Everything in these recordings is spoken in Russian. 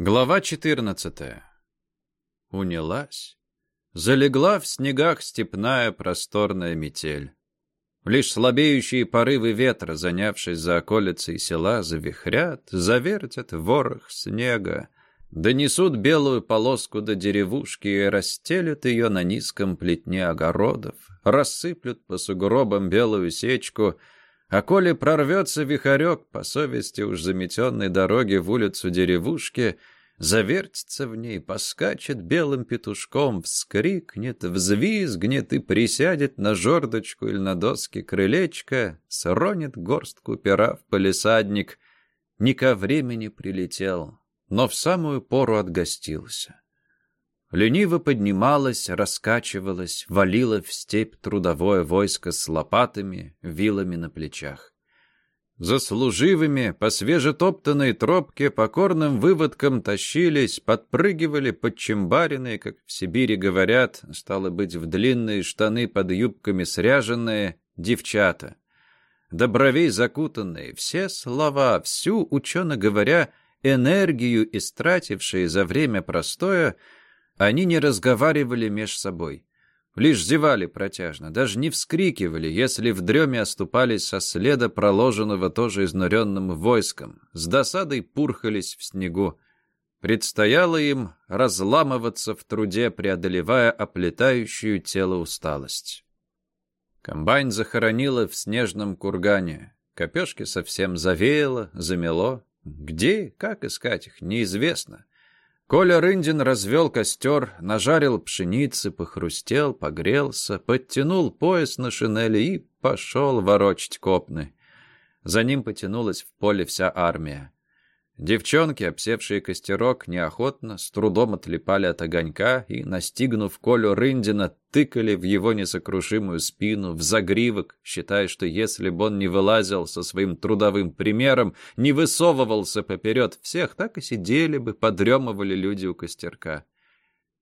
Глава 14. Унялась. Залегла в снегах степная просторная метель. Лишь слабеющие порывы ветра, занявшись за околицей села, завихрят, завертят ворох снега, донесут белую полоску до деревушки и расстелят ее на низком плетне огородов, рассыплют по сугробам белую сечку — а коли прорвется вихарек по совести уж заметенной дороги в улицу деревушки, завертится в ней, поскачет белым петушком, вскрикнет, взвизгнет и присядет на жердочку или на доски крылечка, сронит горстку пера в полисадник. Не ко времени прилетел, но в самую пору отгостился. Лениво поднималась, раскачивалась, валила в степь трудовое войско с лопатами, вилами на плечах. За служивыми по свежетоптанной тропке покорным выводкам тащились, подпрыгивали подчембаренные, как в Сибири говорят, стало быть, в длинные штаны под юбками сряженные, девчата. До бровей закутанные, все слова, всю, учено говоря, энергию истратившие за время простоя, они не разговаривали меж собой. Лишь зевали протяжно, даже не вскрикивали, если в дреме оступались со следа, проложенного тоже изнуренным войском. С досадой пурхались в снегу. Предстояло им разламываться в труде, преодолевая оплетающую тело усталость. Комбайн захоронило в снежном кургане. Копешки совсем завеяло, замело. Где, как искать их, неизвестно. Коля Рындин развел костер, нажарил пшеницы, похрустел, погрелся, подтянул пояс на шинели и пошел ворочать копны. За ним потянулась в поле вся армия. Девчонки, обсевшие костерок, неохотно, с трудом отлипали от огонька и, настигнув Колю Рындина, тыкали в его несокрушимую спину, в загривок, считая, что если бы он не вылазил со своим трудовым примером, не высовывался поперед всех, так и сидели бы, подремывали люди у костерка.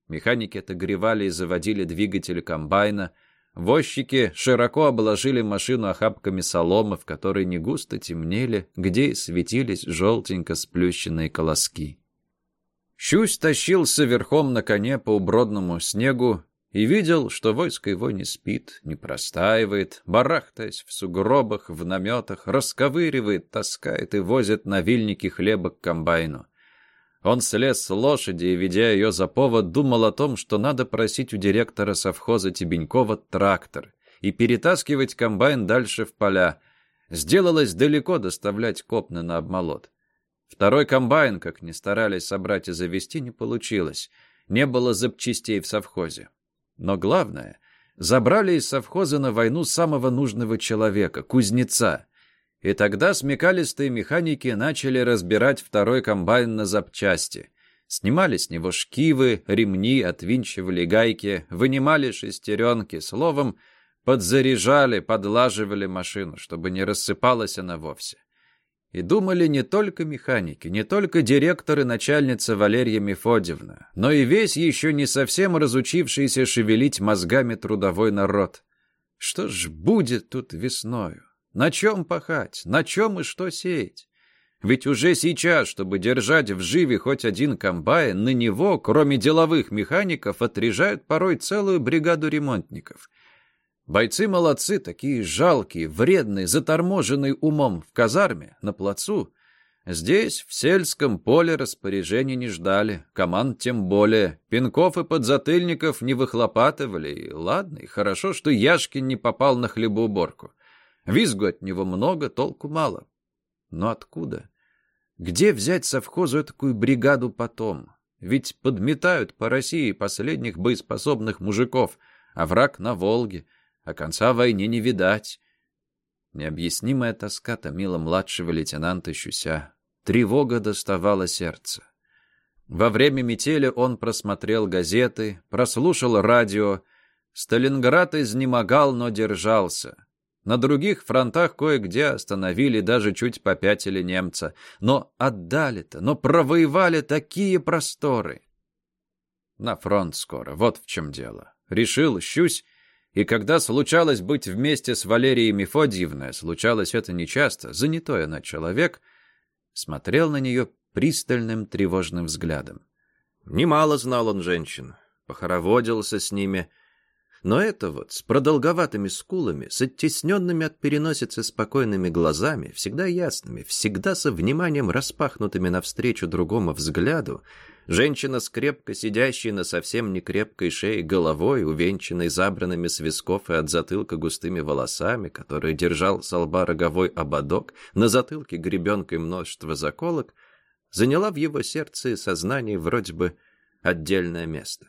Механики отогревали и заводили двигатель комбайна — Возчики широко обложили машину охапками соломы, в которой не густо темнели, где светились желтенько сплющенные колоски. Щусь тащился верхом на коне по убродному снегу и видел, что войско его не спит, не простаивает, барахтаясь в сугробах, в наметах, расковыривает, таскает и возит на вильники хлеба к комбайну. Он слез с лошади и, ведя ее за повод, думал о том, что надо просить у директора совхоза Тебенькова трактор и перетаскивать комбайн дальше в поля. Сделалось далеко доставлять копны на обмолот. Второй комбайн, как ни старались собрать и завести, не получилось. Не было запчастей в совхозе. Но главное, забрали из совхоза на войну самого нужного человека, кузнеца. И тогда смекалистые механики начали разбирать второй комбайн на запчасти. Снимали с него шкивы, ремни, отвинчивали гайки, вынимали шестеренки, словом, подзаряжали, подлаживали машину, чтобы не рассыпалась она вовсе. И думали не только механики, не только директор и начальница Валерия Мефодьевна, но и весь еще не совсем разучившийся шевелить мозгами трудовой народ. Что ж будет тут весною? На чем пахать? На чем и что сеять? Ведь уже сейчас, чтобы держать в живе хоть один комбайн, на него, кроме деловых механиков, отряжают порой целую бригаду ремонтников. Бойцы молодцы, такие жалкие, вредные, заторможенные умом в казарме, на плацу. Здесь, в сельском поле, распоряжений не ждали, команд тем более. Пинков и подзатыльников не выхлопатывали, и ладно, и хорошо, что Яшкин не попал на хлебоуборку. Визгу от него много, толку мало. Но откуда? Где взять совхозу такую бригаду потом? Ведь подметают по России последних боеспособных мужиков, а враг на Волге, а конца войне не видать. Необъяснимая тоска томила младшего лейтенанта Щуся. Тревога доставала сердце. Во время метели он просмотрел газеты, прослушал радио. Сталинград изнемогал, но держался. На других фронтах кое-где остановили, даже чуть попятили немца. Но отдали-то, но провоевали такие просторы. На фронт скоро, вот в чем дело. Решил, щусь, и когда случалось быть вместе с Валерией Мефодьевной, случалось это нечасто, занятой она человек, смотрел на нее пристальным тревожным взглядом. Немало знал он женщин, похороводился с ними, но это вот, с продолговатыми скулами, с оттесненными от переносицы спокойными глазами, всегда ясными, всегда со вниманием распахнутыми навстречу другому взгляду, женщина с крепко сидящей на совсем не крепкой шее головой, увенчанной забранными с висков и от затылка густыми волосами, который держал с лба роговой ободок, на затылке гребенкой множество заколок, заняла в его сердце и сознании вроде бы отдельное место.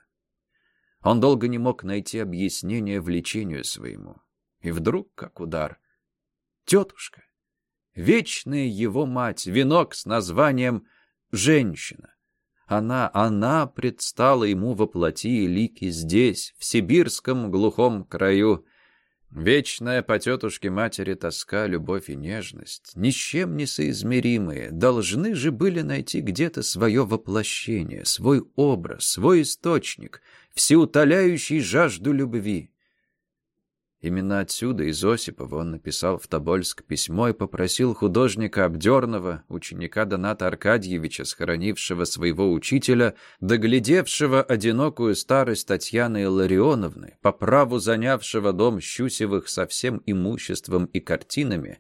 Он долго не мог найти объяснение влечению своему. И вдруг, как удар, тетушка, вечная его мать, венок с названием «Женщина». Она, она предстала ему во плоти и лики здесь, в сибирском глухом краю. Вечная по тетушке матери тоска, любовь и нежность, ни с чем не соизмеримые, должны же были найти где-то свое воплощение, свой образ, свой источник, всеутоляющий жажду любви. Именно отсюда, из Осипова, он написал в Тобольск письмо и попросил художника Обдернова, ученика Доната Аркадьевича, схоронившего своего учителя, доглядевшего одинокую старость Татьяны Илларионовны, по праву занявшего дом Щусевых со всем имуществом и картинами,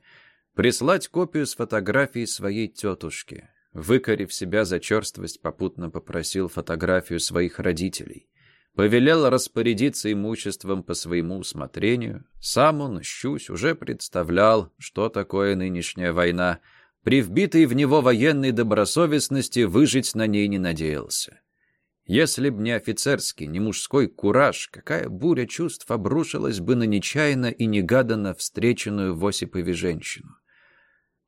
прислать копию с фотографией своей тетушки. Выкорив себя за черствость, попутно попросил фотографию своих родителей повелел распорядиться имуществом по своему усмотрению. Сам он, щусь, уже представлял, что такое нынешняя война. При вбитой в него военной добросовестности выжить на ней не надеялся. Если б не офицерский, не мужской кураж, какая буря чувств обрушилась бы на нечаянно и негаданно встреченную в Осипове женщину.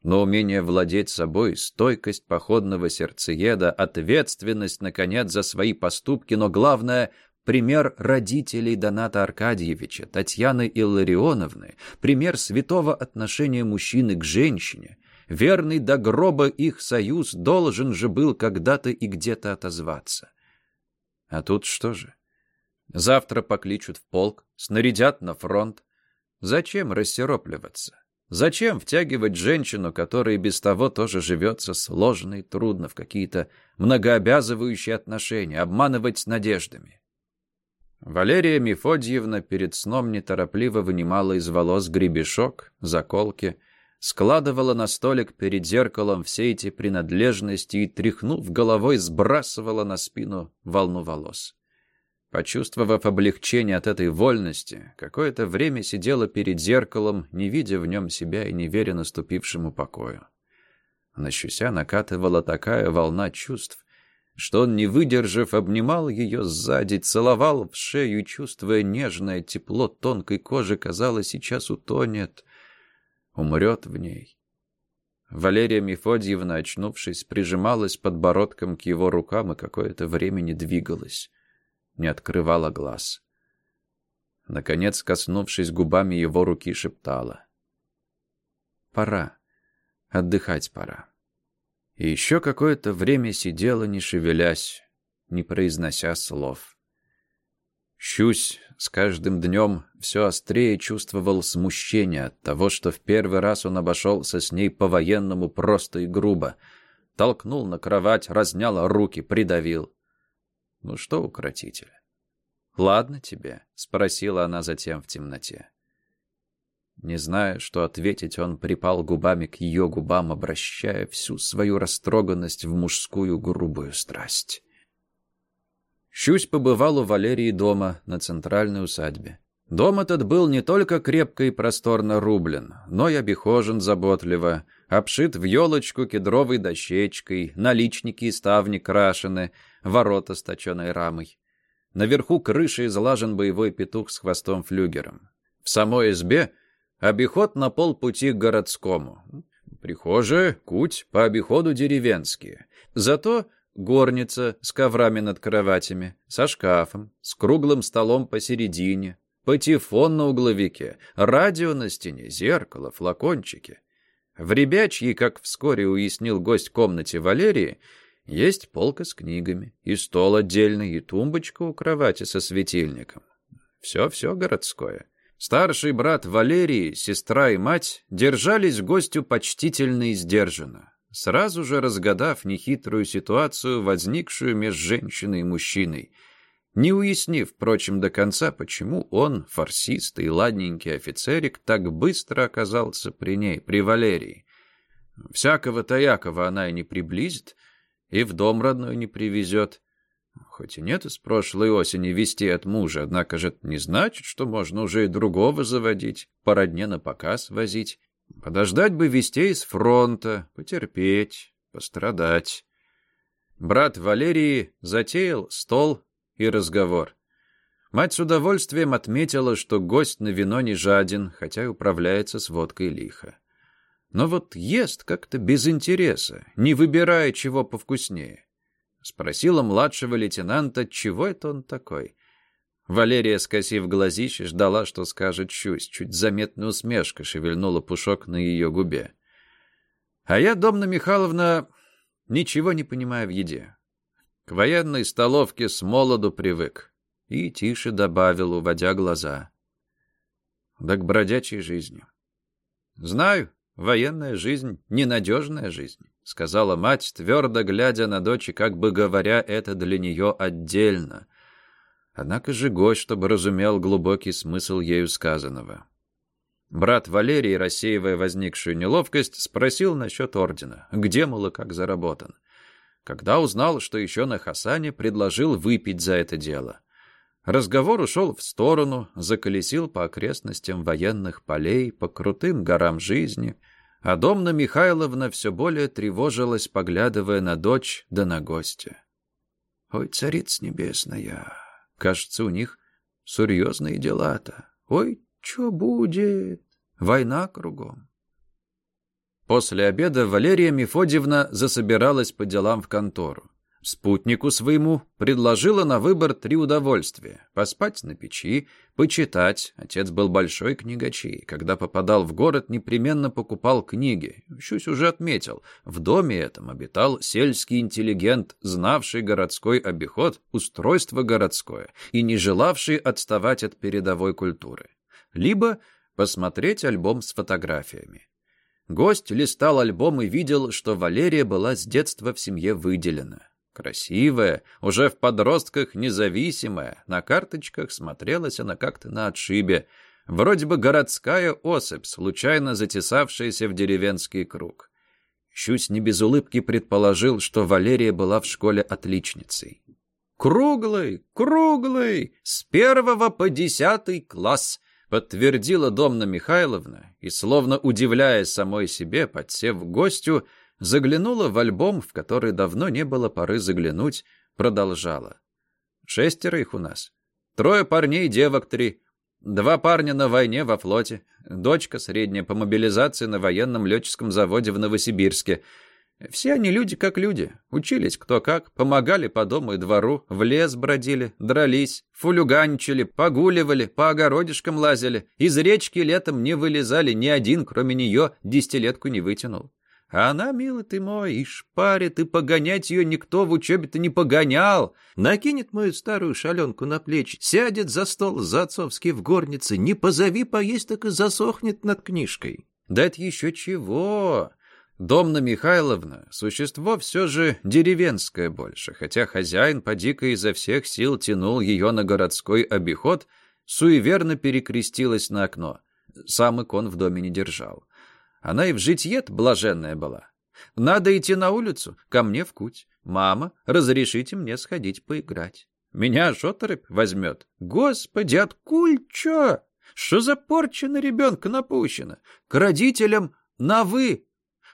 Но умение владеть собой, стойкость походного сердцееда, ответственность, наконец, за свои поступки, но главное пример родителей Доната Аркадьевича, Татьяны Илларионовны, пример святого отношения мужчины к женщине. Верный до гроба их союз должен же был когда-то и где-то отозваться. А тут что же? Завтра покличут в полк, снарядят на фронт. Зачем рассеропливаться? Зачем втягивать женщину, которая без того тоже живется сложно и трудно в какие-то многообязывающие отношения, обманывать надеждами? Валерия Мефодьевна перед сном неторопливо вынимала из волос гребешок, заколки, складывала на столик перед зеркалом все эти принадлежности и, тряхнув головой, сбрасывала на спину волну волос. Почувствовав облегчение от этой вольности, какое-то время сидела перед зеркалом, не видя в нем себя и не веря наступившему покою. На щуся накатывала такая волна чувств, что он, не выдержав, обнимал ее сзади, целовал в шею, чувствуя нежное тепло тонкой кожи, казалось, сейчас утонет, умрет в ней. Валерия Мефодьевна, очнувшись, прижималась подбородком к его рукам и какое-то время не двигалась, не открывала глаз. Наконец, коснувшись губами его руки, шептала. «Пора. Отдыхать пора». И еще какое-то время сидела, не шевелясь, не произнося слов. Щусь с каждым днем все острее чувствовал смущение от того, что в первый раз он обошелся с ней по-военному просто и грубо. Толкнул на кровать, разнял руки, придавил. «Ну что, укротитель?» «Ладно тебе?» — спросила она затем в темноте. Не зная, что ответить, он припал губами к ее губам, обращая всю свою растроганность в мужскую грубую страсть. Щусь побывал у Валерии дома на центральной усадьбе. Дом этот был не только крепко и просторно рублен, но и обихожен заботливо, обшит в елочку кедровой дощечкой, наличники и ставни крашены, ворота с точеной рамой. Наверху крыши излажен боевой петух с хвостом-флюгером. В самой избе Обиход на полпути к городскому. Прихожая, куть, по обиходу деревенские. Зато горница с коврами над кроватями, со шкафом, с круглым столом посередине, патефон на угловике, радио на стене, зеркало, флакончики. В ребячьей, как вскоре уяснил гость комнате Валерии, есть полка с книгами, и стол отдельный, и тумбочка у кровати со светильником. Все-все городское. Старший брат Валерий, сестра и мать держались гостю почтительно и сдержанно. сразу же разгадав нехитрую ситуацию, возникшую между женщиной и мужчиной, не уяснив, впрочем, до конца, почему он, фарсист и ладненький офицерик, так быстро оказался при ней, при Валерии. Всякого-то Якова она и не приблизит, и в дом родной не привезет. Хоть и нет из прошлой осени вести от мужа, однако же это не значит, что можно уже и другого заводить, по родне на показ возить. Подождать бы вестей с фронта, потерпеть, пострадать. Брат Валерии затеял стол и разговор. Мать с удовольствием отметила, что гость на вино не жаден, хотя и управляется с водкой лихо. Но вот ест как-то без интереса, не выбирая чего повкуснее. Спросила младшего лейтенанта, чего это он такой. Валерия, скосив глазище, ждала, что скажет Щусь. Чуть заметная усмешка шевельнула пушок на ее губе. А я, Домна Михайловна, ничего не понимаю в еде. К военной столовке с молоду привык. И тише добавил, уводя глаза. Да к бродячей жизни. Знаю, военная жизнь — ненадежная жизнь, сказала мать, твердо глядя на дочь, как бы говоря это для нее отдельно — Однако же гость, чтобы разумел глубокий смысл ею сказанного. Брат Валерий, рассеивая возникшую неловкость, спросил насчет ордена, где, мол, и как заработан. Когда узнал, что еще на Хасане, предложил выпить за это дело. Разговор ушел в сторону, заколесил по окрестностям военных полей, по крутым горам жизни, а Домна Михайловна все более тревожилась, поглядывая на дочь да на гостя. «Ой, царица небесная!» Кажется, у них серьезные дела-то. Ой, что будет? Война кругом. После обеда Валерия Мефодьевна засобиралась по делам в контору. Спутнику своему предложила на выбор три удовольствия. Поспать на печи, почитать. Отец был большой книгачей. Когда попадал в город, непременно покупал книги. Щусь уже отметил. В доме этом обитал сельский интеллигент, знавший городской обиход, устройство городское и не желавший отставать от передовой культуры. Либо посмотреть альбом с фотографиями. Гость листал альбом и видел, что Валерия была с детства в семье выделена. Красивая, уже в подростках независимая, на карточках смотрелась она как-то на отшибе, вроде бы городская особь, случайно затесавшаяся в деревенский круг. Щусь не без улыбки предположил, что Валерия была в школе отличницей. «Круглый, круглый, с первого по десятый класс», подтвердила Домна Михайловна и, словно удивляясь самой себе, подсев к гостю, заглянула в альбом, в который давно не было поры заглянуть, продолжала. «Шестеро их у нас. Трое парней, девок три. Два парня на войне во флоте. Дочка средняя по мобилизации на военном летческом заводе в Новосибирске. Все они люди как люди. Учились кто как, помогали по дому и двору, в лес бродили, дрались, фулюганчили, погуливали, по огородишкам лазили. Из речки летом не вылезали, ни один, кроме нее, десятилетку не вытянул. А она, милый ты мой, и шпарит, и погонять ее никто в учебе-то не погонял. Накинет мою старую шаленку на плечи, сядет за стол за отцовский в горнице, не позови поесть, так и засохнет над книжкой. Да это еще чего? Домна Михайловна — существо все же деревенское больше, хотя хозяин поди-ка изо всех сил тянул ее на городской обиход, суеверно перекрестилась на окно. Сам икон в доме не держал. Она и в житье блаженная была. Надо идти на улицу, ко мне в куть. Мама, разрешите мне сходить поиграть. Меня шоторопь возьмет. Господи, откуль чё? Что за порча на ребенка напущена? К родителям на «вы».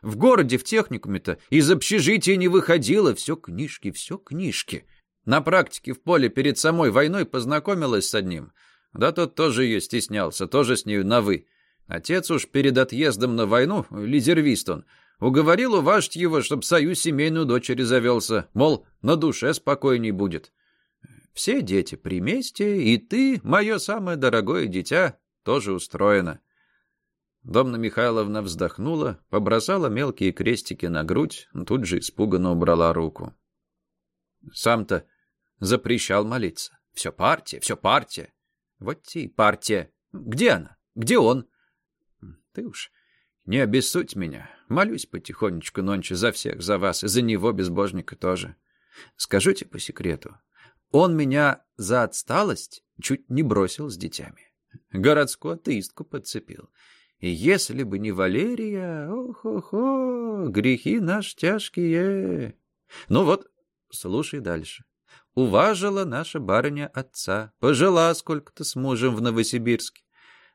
В городе, в техникуме-то, из общежития не выходила. Все книжки, все книжки. На практике в поле перед самой войной познакомилась с одним. Да тот тоже ее стеснялся, тоже с нею на «вы». Отец уж перед отъездом на войну, лизервист он, уговорил уважить его, чтоб союз семейную дочери завелся, мол, на душе спокойней будет. Все дети при месте, и ты, мое самое дорогое дитя, тоже устроено. Домна Михайловна вздохнула, побросала мелкие крестики на грудь, тут же испуганно убрала руку. Сам-то запрещал молиться. Все партия, все партия. Вот те партия. Где она? Где он? Ты уж не обессудь меня. Молюсь потихонечку нонче за всех, за вас, и за него, безбожника, тоже. Скажите по секрету, он меня за отсталость чуть не бросил с детьми. Городскую атеистку подцепил. И если бы не Валерия, ох-охо, грехи наши тяжкие. Ну вот, слушай дальше. Уважила наша барыня отца, пожила сколько-то с мужем в Новосибирске.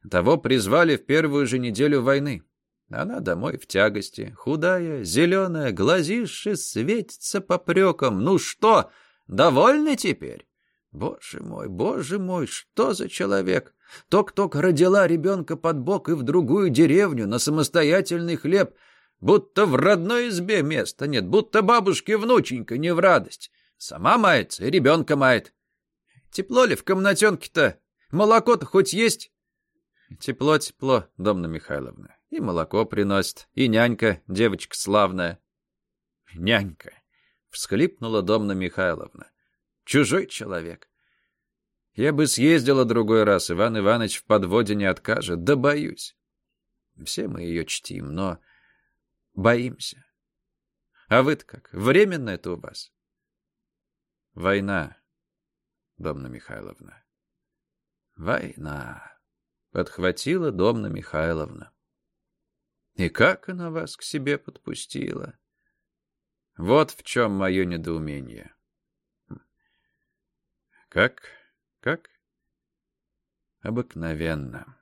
Того призвали в первую же неделю войны. Она домой в тягости, худая, зеленая, глазище светится попреком. Ну что, довольны теперь? Боже мой, боже мой, что за человек? Ток-ток родила ребенка под бок и в другую деревню на самостоятельный хлеб, будто в родной избе места нет, будто бабушке внученька не в радость. Сама мается и ребенка мает. Тепло ли в комнатенке-то? Молоко-то хоть есть? Тепло-тепло, Домна Михайловна. И молоко приносит, и нянька, девочка славная. Нянька, всхлипнула Домна Михайловна. Чужой человек. Я бы съездила другой раз, Иван Иванович в подводе не откажет, да боюсь. Все мы ее чтим, но боимся. А вы-то как, временно это у вас? Война, Домна Михайловна. Война, подхватила Домна Михайловна. И как она вас к себе подпустила? Вот в чем мое недоумение. Как? Как? Обыкновенно.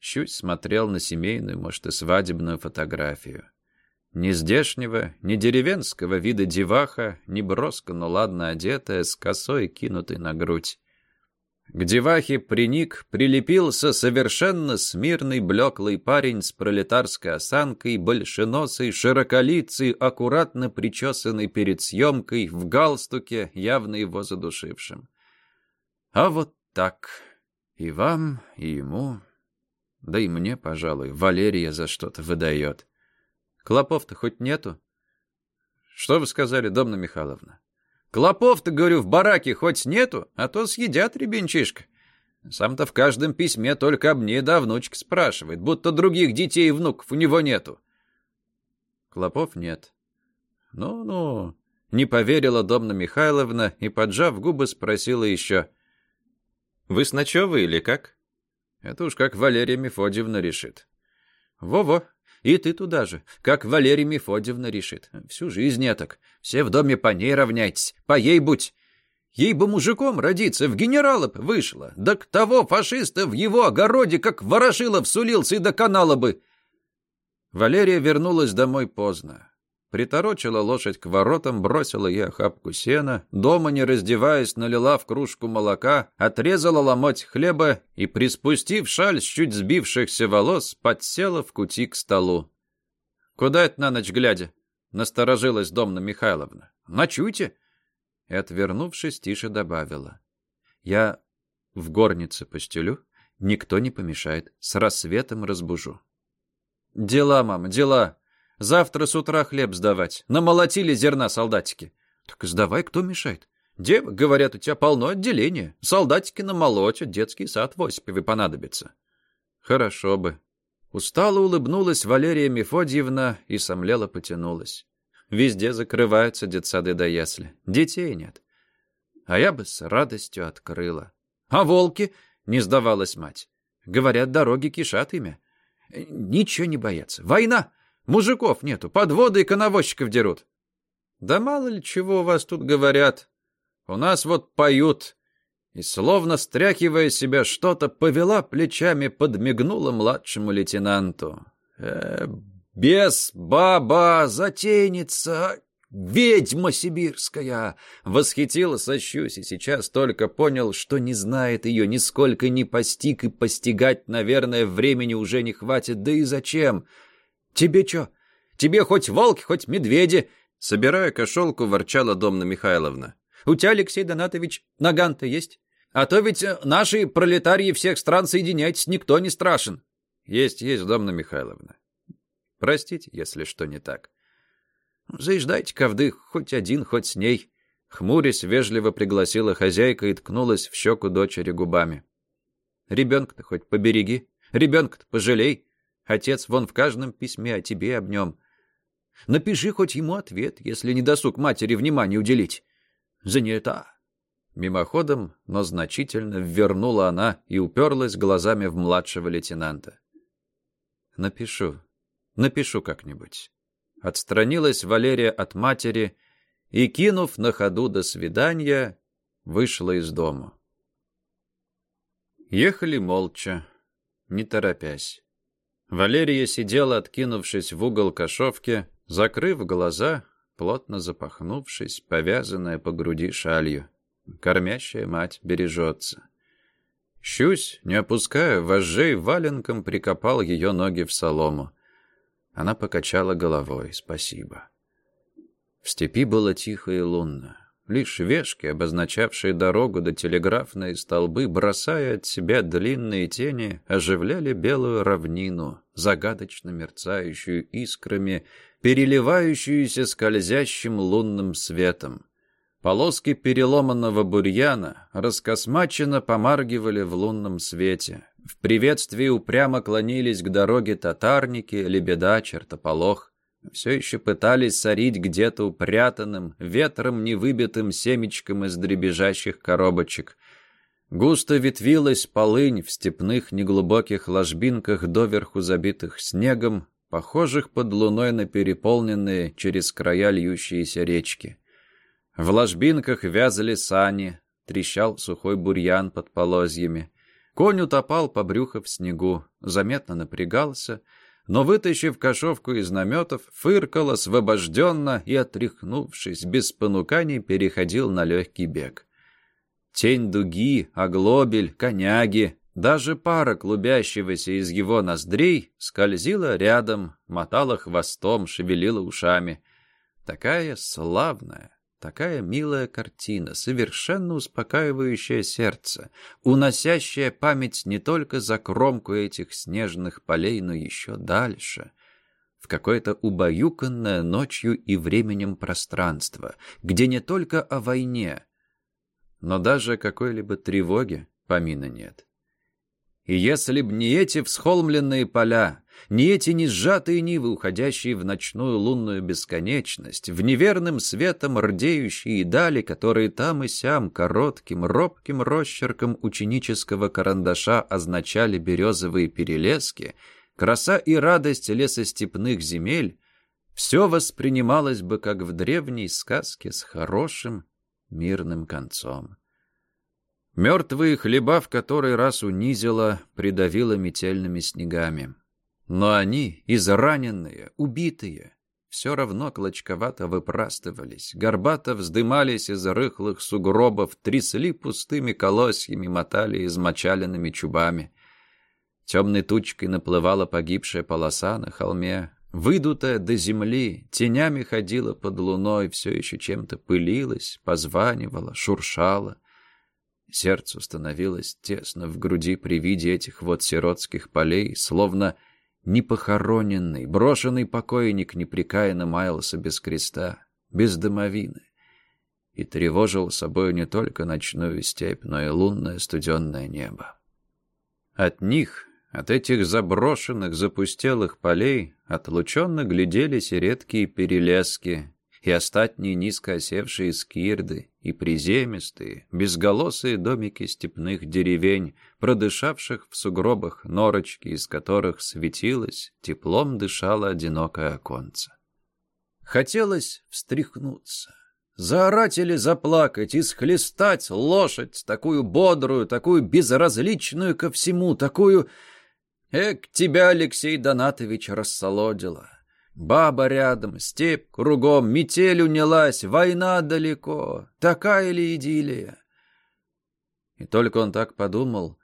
Щусь смотрел на семейную, может, и свадебную фотографию. Ни здешнего, ни деревенского вида деваха, ни броско, но ладно одетая, с косой, кинутой на грудь. К девахе приник, прилепился совершенно смирный блеклый парень с пролетарской осанкой, большеносый, широколицый, аккуратно причесанный перед съемкой, в галстуке, явно его задушившим. А вот так. И вам, и ему, да и мне, пожалуй, Валерия за что-то выдает. Клопов-то хоть нету? Что вы сказали, Домна Михайловна? Клопов-то, говорю, в бараке хоть нету, а то съедят ребенчишка. Сам-то в каждом письме только об ней да внучке спрашивает, будто других детей и внуков у него нету. Клопов нет. Ну-ну, не поверила Домна Михайловна и, поджав губы, спросила еще. Вы с ночевой или как? Это уж как Валерия Мефодьевна решит. Во-во, и ты туда же, как Валерия Мефодьевна решит. Всю жизнь я так. Все в доме по ней равняйтесь, по ей будь. Ей бы мужиком родиться, в генерала б вышла. Да к того фашиста в его огороде, как ворошилов сулился, и до канала бы. Валерия вернулась домой поздно. Приторочила лошадь к воротам, бросила ей охапку сена, дома, не раздеваясь, налила в кружку молока, отрезала ломоть хлеба и, приспустив шаль с чуть сбившихся волос, подсела в кути к столу. «Куда это на ночь глядя?» — насторожилась Домна Михайловна. «Ночуйте!» И, отвернувшись, тише добавила. «Я в горнице постелю, никто не помешает, с рассветом разбужу». «Дела, мама, дела!» Завтра с утра хлеб сдавать. Намолотили зерна солдатики. Так сдавай, кто мешает? Девок, говорят, у тебя полно отделения. Солдатики намолотят, детский сад в Осипове понадобится. Хорошо бы. Устало улыбнулась Валерия Мефодьевна и сомлела потянулась. Везде закрываются детсады до ясли. Детей нет. А я бы с радостью открыла. А волки? Не сдавалась мать. Говорят, дороги кишат ими. Ничего не боятся. Война! Мужиков нету, подводы и коновозчиков дерут. Да мало ли чего у вас тут говорят. У нас вот поют. И, словно стряхивая себя что-то, повела плечами, подмигнула младшему лейтенанту. Э, бес, баба, затейница, ведьма сибирская!» Восхитился Щусь и сейчас только понял, что не знает ее, нисколько не постиг и постигать, наверное, времени уже не хватит. Да и зачем? «Тебе чё? Тебе хоть волки, хоть медведи!» Собирая кошелку, ворчала Домна Михайловна. «У тебя, Алексей Донатович, наган-то есть? А то ведь э, наши пролетарии всех стран соединяйтесь, никто не страшен». «Есть, есть, Домна Михайловна. Простите, если что не так». «Заезждайте, ковды, хоть один, хоть с ней». Хмурясь, вежливо пригласила хозяйка и ткнулась в щеку дочери губами. «Ребенка-то хоть побереги, ребенка-то пожалей». Отец вон в каждом письме о тебе об нем. Напиши хоть ему ответ, если не досуг матери внимания уделить. Занята. Мимоходом, но значительно ввернула она и уперлась глазами в младшего лейтенанта. «Напишу. Напишу как-нибудь». Отстранилась Валерия от матери и, кинув на ходу «до свидания», вышла из дома. Ехали молча, не торопясь. Валерия сидела, откинувшись в угол кошовки, закрыв глаза, плотно запахнувшись, повязанная по груди шалью. Кормящая мать бережется. Щусь, не опуская вожжей, валенком прикопал ее ноги в солому. Она покачала головой. «Спасибо». В степи было тихо и лунно. Лишь вешки, обозначавшие дорогу до телеграфной столбы, бросая от себя длинные тени, оживляли белую равнину, загадочно мерцающую искрами, переливающуюся скользящим лунным светом. Полоски переломанного бурьяна раскосмаченно помаргивали в лунном свете. В приветствии упрямо клонились к дороге татарники, лебеда, чертополох. Все еще пытались сорить где-то упрятанным, ветром невыбитым семечком из дребезжащих коробочек. Густо ветвилась полынь в степных неглубоких ложбинках, доверху забитых снегом, похожих под луной на переполненные через края льющиеся речки. В ложбинках вязали сани, трещал сухой бурьян под полозьями. Конь утопал по брюху в снегу, заметно напрягался, но, вытащив кошовку из наметов, фыркал освобожденно и, отряхнувшись, без понуканий переходил на легкий бег. Тень дуги, оглобель, коняги, даже пара клубящегося из его ноздрей скользила рядом, мотала хвостом, шевелила ушами. Такая славная, Такая милая картина, совершенно успокаивающая сердце, уносящая память не только за кромку этих снежных полей, но еще дальше, в какое-то убаюканное ночью и временем пространство, где не только о войне, но даже какой-либо тревоге помина нет. И если б не эти всхолмленные поля, не эти несжатые нивы, уходящие в ночную лунную бесконечность, в неверным светом рдеющие дали, которые там и сям коротким, робким росчерком ученического карандаша означали березовые перелески, краса и радость лесостепных земель, все воспринималось бы как в древней сказке с хорошим мирным концом. Мертвые хлеба в который раз унизила, придавила метельными снегами. Но они, израненные, убитые, все равно клочковато выпрастывались, горбато вздымались из рыхлых сугробов, трясли пустыми колосьями, мотали измочаленными чубами. Темной тучкой наплывала погибшая полоса на холме, выдутая до земли, тенями ходила под луной, все еще чем-то пылилась, позванивала, шуршала. Сердцу становилось тесно в груди при виде этих вот сиротских полей, словно непохороненный, брошенный покойник непрекаянно маялся без креста, без домовины, и тревожил собой не только ночную степь, но и лунное студенное небо. От них, от этих заброшенных, запустелых полей, отлученно гляделись и редкие перелески, и остатние низко осевшие скирды, и приземистые, безголосые домики степных деревень, продышавших в сугробах норочки, из которых светилось, теплом дышало одинокое оконце. Хотелось встряхнуться, заорать или заплакать, и схлестать лошадь, такую бодрую, такую безразличную ко всему, такую... Эк, тебя, Алексей Донатович, рассолодила. Баба рядом, степь кругом, метель унялась, война далеко. Такая ли идиллия? И только он так подумал,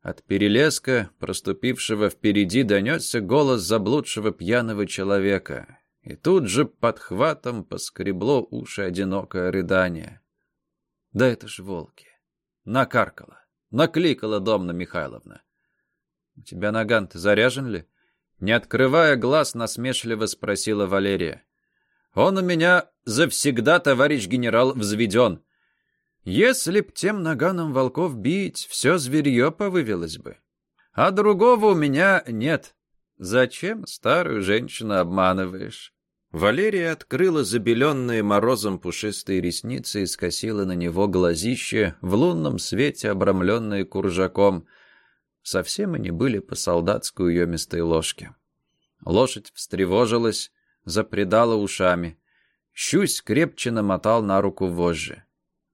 от перелеска, проступившего впереди, донесся голос заблудшего пьяного человека. И тут же под хватом поскребло уши одинокое рыдание. Да это ж волки. Накаркала. Накликала Домна Михайловна. У тебя наган-то заряжен ли? Не открывая глаз, насмешливо спросила Валерия. «Он у меня завсегда, товарищ генерал, взведен. Если б тем наганом волков бить, все зверье повывелось бы. А другого у меня нет. Зачем старую женщину обманываешь? Валерия открыла забеленные морозом пушистые ресницы и скосила на него глазище, в лунном свете обрамленные куржаком. Совсем они были по-солдатски уемистой ложке. Лошадь встревожилась, запредала ушами. Щусь крепче намотал на руку вожжи.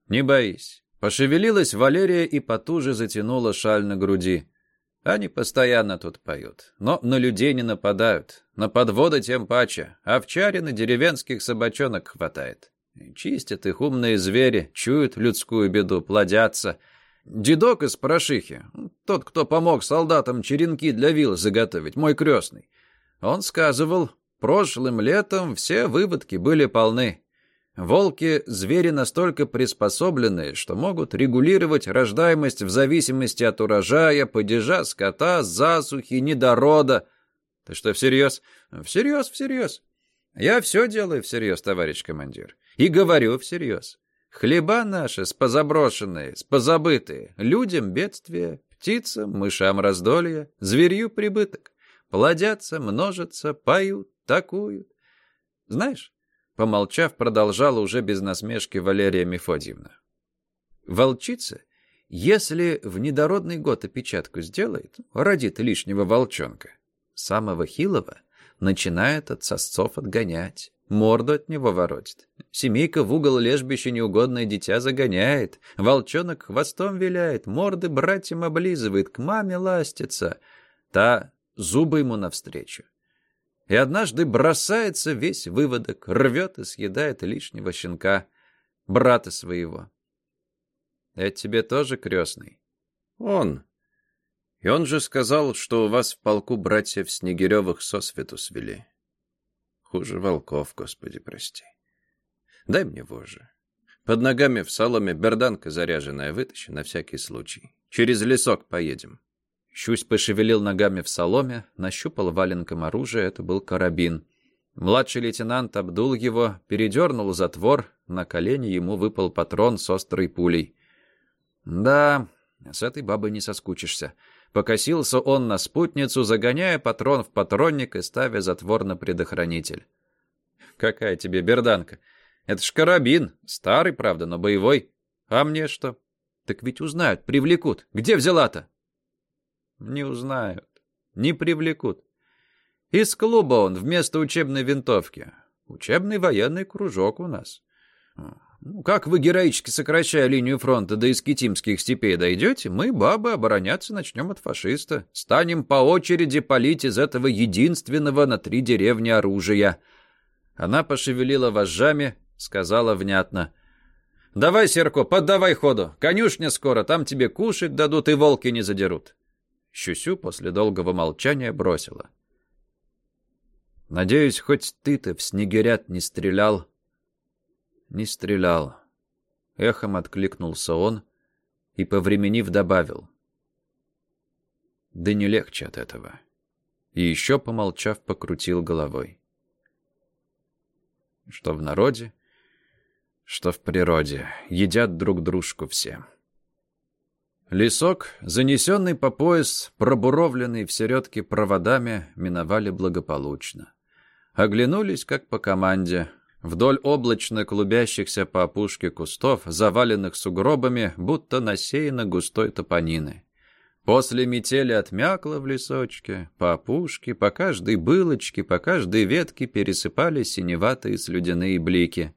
«Не боись». Пошевелилась Валерия и потуже затянула шаль на груди. Они постоянно тут поют, но на людей не нападают. На подводы тем паче. Овчарин и деревенских собачонок хватает. Чистят их умные звери, чуют людскую беду, плодятся. Дедок из Порошихи, тот, кто помог солдатам черенки для вил заготовить, мой крестный. Он сказывал, прошлым летом все выводки были полны. Волки – звери настолько приспособленные, что могут регулировать рождаемость в зависимости от урожая, падежа, скота, засухи, недорода. Ты что, всерьез? Всерьез, всерьез. Я все делаю всерьез, товарищ командир. И говорю всерьез. Хлеба наши спозаброшенные, спозабытые, людям бедствие, птицам, мышам раздолье, зверью прибыток. Плодятся, множатся, поют, такуют. Знаешь, Помолчав, продолжала уже без насмешки Валерия Мефодьевна. Волчица, если в недородный год опечатку сделает, родит лишнего волчонка, самого хилого начинает от сосцов отгонять, морду от него воротит. Семейка в угол лежбища неугодное дитя загоняет, волчонок хвостом виляет, морды братьям облизывает, к маме ластится. Та зубы ему навстречу и однажды бросается весь выводок, рвет и съедает лишнего щенка, брата своего. Это тебе тоже крестный? Он. И он же сказал, что у вас в полку братьев Снегиревых сосвету свели. Хуже волков, господи, прости. Дай мне вожжи. Под ногами в соломе берданка заряженная вытащи на всякий случай. Через лесок поедем. Щусь пошевелил ногами в соломе, нащупал валенком оружие, это был карабин. Младший лейтенант обдул его, передернул затвор, на колени ему выпал патрон с острой пулей. «Да, с этой бабой не соскучишься». Покосился он на спутницу, загоняя патрон в патронник и ставя затвор на предохранитель. «Какая тебе берданка? Это ж карабин. Старый, правда, но боевой. А мне что? Так ведь узнают, привлекут. Где взяла-то?» Не узнают. Не привлекут. Из клуба он вместо учебной винтовки. Учебный военный кружок у нас. Ну, как вы героически сокращая линию фронта до Искитимских степей дойдете, мы, бабы, обороняться начнем от фашиста. Станем по очереди палить из этого единственного на три деревни оружия. Она пошевелила вожжами, сказала внятно. «Давай, Серко, поддавай ходу. Конюшня скоро, там тебе кушать дадут и волки не задерут». Щусю после долгого молчания бросила. «Надеюсь, хоть ты-то в снегирят не стрелял?» «Не стрелял». Эхом откликнулся он и, повременив, добавил. «Да не легче от этого». И еще, помолчав, покрутил головой. Что в народе, что в природе, едят друг дружку все. Лесок, занесенный по пояс, пробуровленный в середке проводами, миновали благополучно. Оглянулись, как по команде. Вдоль облачно клубящихся по опушке кустов, заваленных сугробами, будто насеяно густой топонины. После метели отмякло в лесочке, по опушке, по каждой былочке, по каждой ветке пересыпали синеватые слюдяные блики.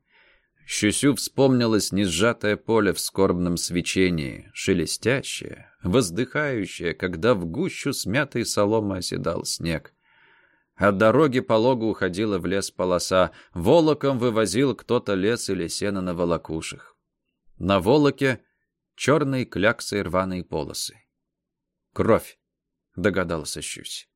Щусю вспомнилось несжатое поле в скорбном свечении, шелестящее, воздыхающее, когда в гущу смятой соломы оседал снег. От дороги полого уходила в лес полоса, волоком вывозил кто-то лес или сено на волокушах. На волоке черные кляксы и рваные полосы. «Кровь», — догадался Щусь.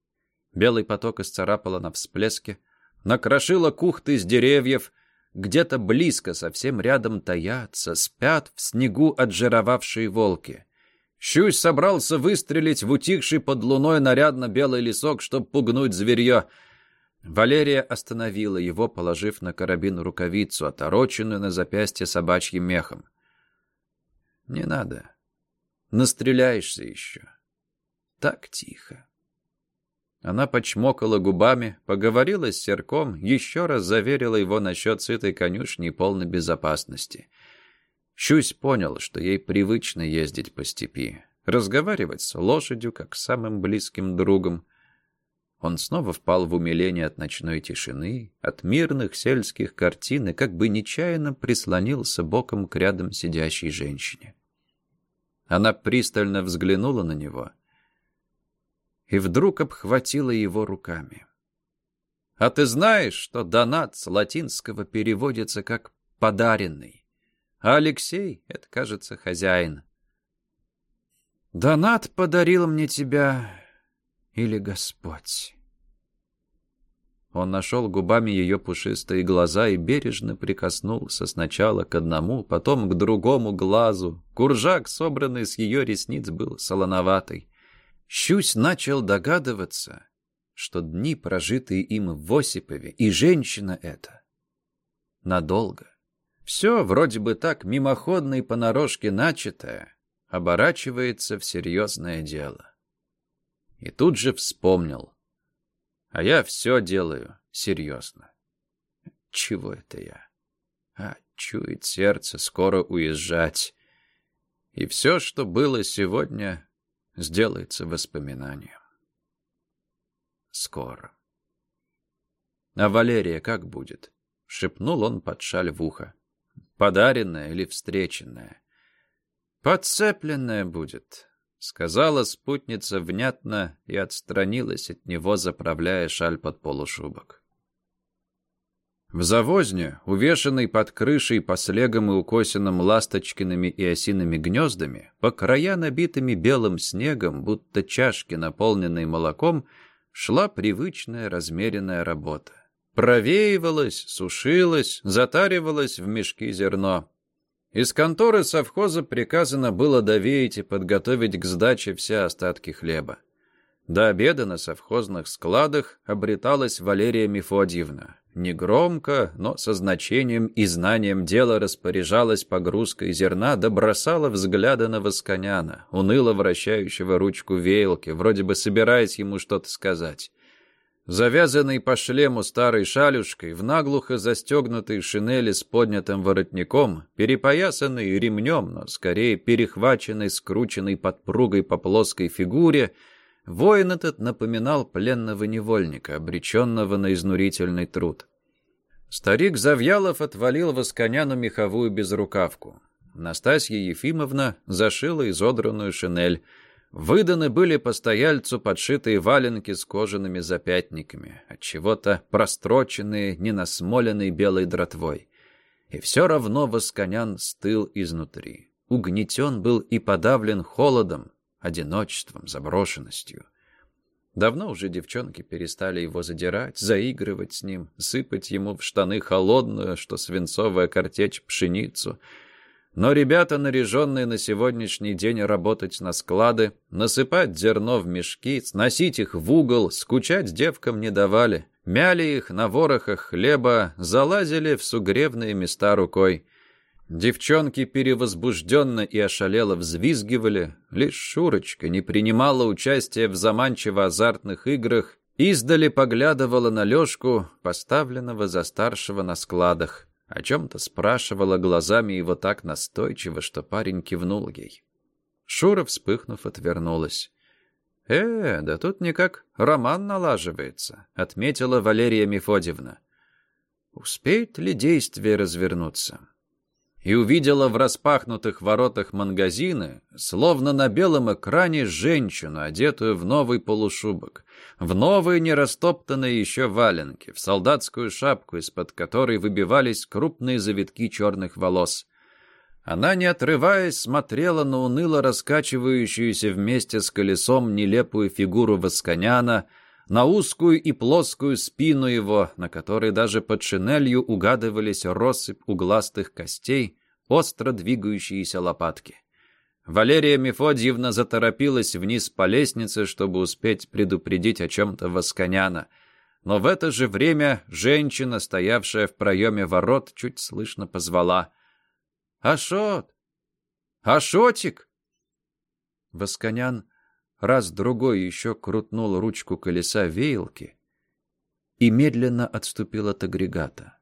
Белый поток исцарапала на всплеске, накрошила кухты из деревьев — где-то близко, совсем рядом таятся, спят в снегу отжировавшие волки. Щусь собрался выстрелить в утихший под луной нарядно-белый лесок, чтобы пугнуть зверье. Валерия остановила его, положив на карабин рукавицу, отороченную на запястье собачьим мехом. «Не надо. Настреляешься еще. Так тихо». Она почмокала губами, поговорила с Серком, еще раз заверила его насчет сытой конюшни и полной безопасности. Щусь понял, что ей привычно ездить по степи, разговаривать с лошадью, как с самым близким другом. Он снова впал в умиление от ночной тишины, от мирных сельских картин и как бы нечаянно прислонился боком к рядом сидящей женщине. Она пристально взглянула на него — и вдруг обхватила его руками. «А ты знаешь, что донат с латинского переводится как «подаренный», а Алексей — это, кажется, хозяин?» «Донат подарил мне тебя или Господь?» Он нашел губами ее пушистые глаза и бережно прикоснулся сначала к одному, потом к другому глазу. Куржак, собранный с ее ресниц, был солоноватый. Щусь начал догадываться, что дни, прожитые им в Осипове, и женщина эта надолго. Все вроде бы так мимоходно и понарошке начатое оборачивается в серьезное дело. И тут же вспомнил. А я все делаю серьезно. Чего это я? А, чует сердце скоро уезжать. И все, что было сегодня, сделается воспоминанием. Скоро. А Валерия как будет? Шепнул он под шаль в ухо. Подаренная или встреченная? Подцепленная будет, сказала спутница внятно и отстранилась от него, заправляя шаль под полушубок. В завозне, увешанной под крышей по слегам и укосенным ласточкиными и осиными гнездами, по края набитыми белым снегом, будто чашки, наполненные молоком, шла привычная размеренная работа. Провеивалась, сушилась, затаривалась в мешки зерно. Из конторы совхоза приказано было довеять и подготовить к сдаче все остатки хлеба. До обеда на совхозных складах обреталась Валерия Мефодьевна. Негромко, но со значением и знанием дела распоряжалась погрузкой зерна, да бросала взгляды на Восконяна, уныло вращающего ручку веялки, вроде бы собираясь ему что-то сказать. Завязанный по шлему старой шалюшкой, в наглухо застегнутой шинели с поднятым воротником, перепоясанный ремнем, но скорее перехваченный, скрученный подпругой по плоской фигуре — Воин этот напоминал пленного невольника, обреченного на изнурительный труд. Старик Завьялов отвалил Восконяну меховую безрукавку. Настасья Ефимовна зашила изодранную шинель. Выданы были постояльцу подшитые валенки с кожаными запятниками, от чего-то простроченные, ненасмоленной белой дротвой. И все равно Восконян стыл изнутри. Угнетен был и подавлен холодом, одиночеством, заброшенностью. Давно уже девчонки перестали его задирать, заигрывать с ним, сыпать ему в штаны холодную, что свинцовая картечь, пшеницу. Но ребята, наряженные на сегодняшний день работать на склады, насыпать зерно в мешки, сносить их в угол, скучать девкам не давали. Мяли их на ворохах хлеба, залазили в сугревные места рукой. Девчонки перевозбужденно и ошалело взвизгивали, лишь Шурочка не принимала участия в заманчиво-азартных играх, издали поглядывала на Лёшку, поставленного за старшего на складах, о чем-то спрашивала глазами его так настойчиво, что парень кивнул ей. Шура, вспыхнув, отвернулась. «Э, да тут никак роман налаживается», — отметила Валерия Мефодьевна. «Успеет ли действие развернуться?» и увидела в распахнутых воротах магазина, словно на белом экране, женщину, одетую в новый полушубок, в новые нерастоптанные еще валенки, в солдатскую шапку, из-под которой выбивались крупные завитки черных волос. Она, не отрываясь, смотрела на уныло раскачивающуюся вместе с колесом нелепую фигуру Восконяна, на узкую и плоскую спину его, на которой даже под шинелью угадывались россыпь угластых костей, остро двигающиеся лопатки. Валерия Мефодьевна заторопилась вниз по лестнице, чтобы успеть предупредить о чем-то Восконяна. Но в это же время женщина, стоявшая в проеме ворот, чуть слышно позвала. «Ашот! Ашотик!» Восконян раз-другой еще крутнул ручку колеса веялки и медленно отступил от агрегата.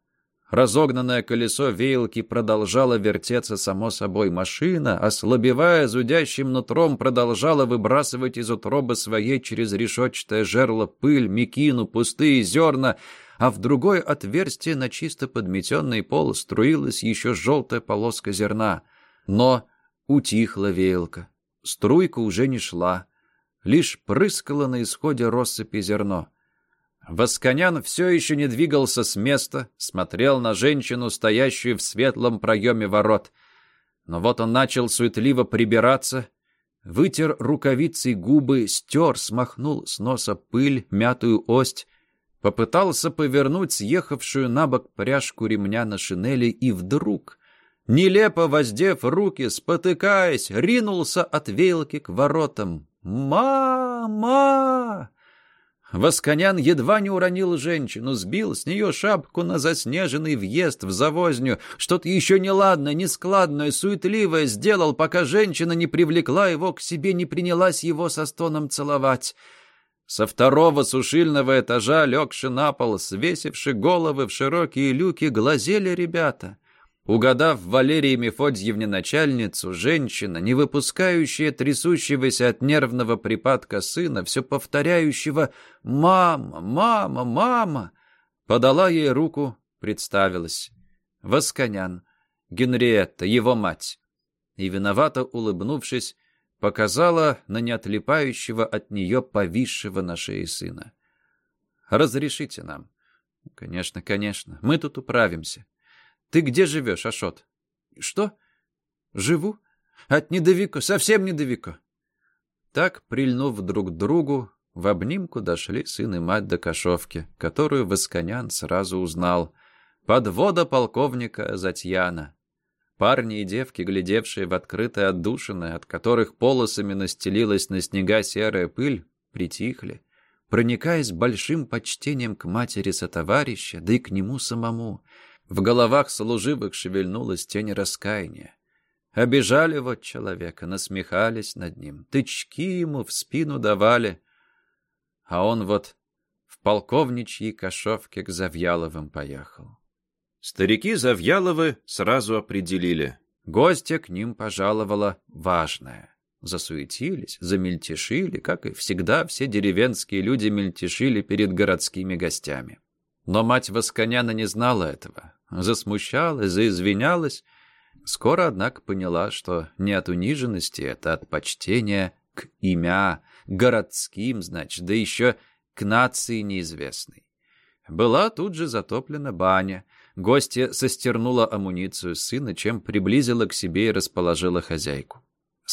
Разогнанное колесо веялки продолжало вертеться само собой. Машина, ослабевая зудящим нутром, продолжала выбрасывать из утробы своей через решетчатое жерло пыль, мекину, пустые зерна, а в другое отверстие на чисто подметенный пол струилась еще желтая полоска зерна. Но утихла веялка. Струйка уже не шла. Лишь прыскала на исходе россыпи зерно. Восконян все еще не двигался с места, смотрел на женщину, стоящую в светлом проеме ворот. Но вот он начал суетливо прибираться, вытер рукавицей губы, стер, смахнул с носа пыль, мятую ость, попытался повернуть съехавшую на бок пряжку ремня на шинели и вдруг, нелепо воздев руки, спотыкаясь, ринулся от веялки к воротам. «Мама!» Восконян едва не уронил женщину, сбил с нее шапку на заснеженный въезд в завозню. Что-то еще неладное, нескладное, суетливое сделал, пока женщина не привлекла его к себе, не принялась его со стоном целовать. Со второго сушильного этажа, легши на пол, свесивши головы в широкие люки, глазели ребята. Угадав Валерии Мефодьевне начальницу, женщина, не выпускающая трясущегося от нервного припадка сына, все повторяющего «Мама! Мама! Мама!», подала ей руку, представилась. Восконян, Генриетта, его мать. И, виновато улыбнувшись, показала на неотлипающего от нее повисшего на шее сына. «Разрешите нам?» «Конечно, конечно, мы тут управимся». Ты где живешь, Ашот? Что? Живу? От недовико, совсем недовико. Так, прильнув друг к другу, в обнимку дошли сын и мать до Кашовки, которую Восконян сразу узнал. Подвода полковника Затьяна. Парни и девки, глядевшие в открытые отдушины, от которых полосами настелилась на снега серая пыль, притихли, проникаясь большим почтением к матери сотоварища, да и к нему самому — в головах служивых шевельнулась тень раскаяния. Обижали вот человека, насмехались над ним, тычки ему в спину давали. А он вот в полковничьей кошовке к Завьяловым поехал. Старики Завьяловы сразу определили. Гостья к ним пожаловала важная. Засуетились, замельтешили, как и всегда все деревенские люди мельтешили перед городскими гостями. Но мать Восконяна не знала этого засмущалась, заизвинялась. Скоро, однако, поняла, что не от униженности, это от почтения к имя, городским, значит, да еще к нации неизвестной. Была тут же затоплена баня. Гостья состернула амуницию сына, чем приблизила к себе и расположила хозяйку.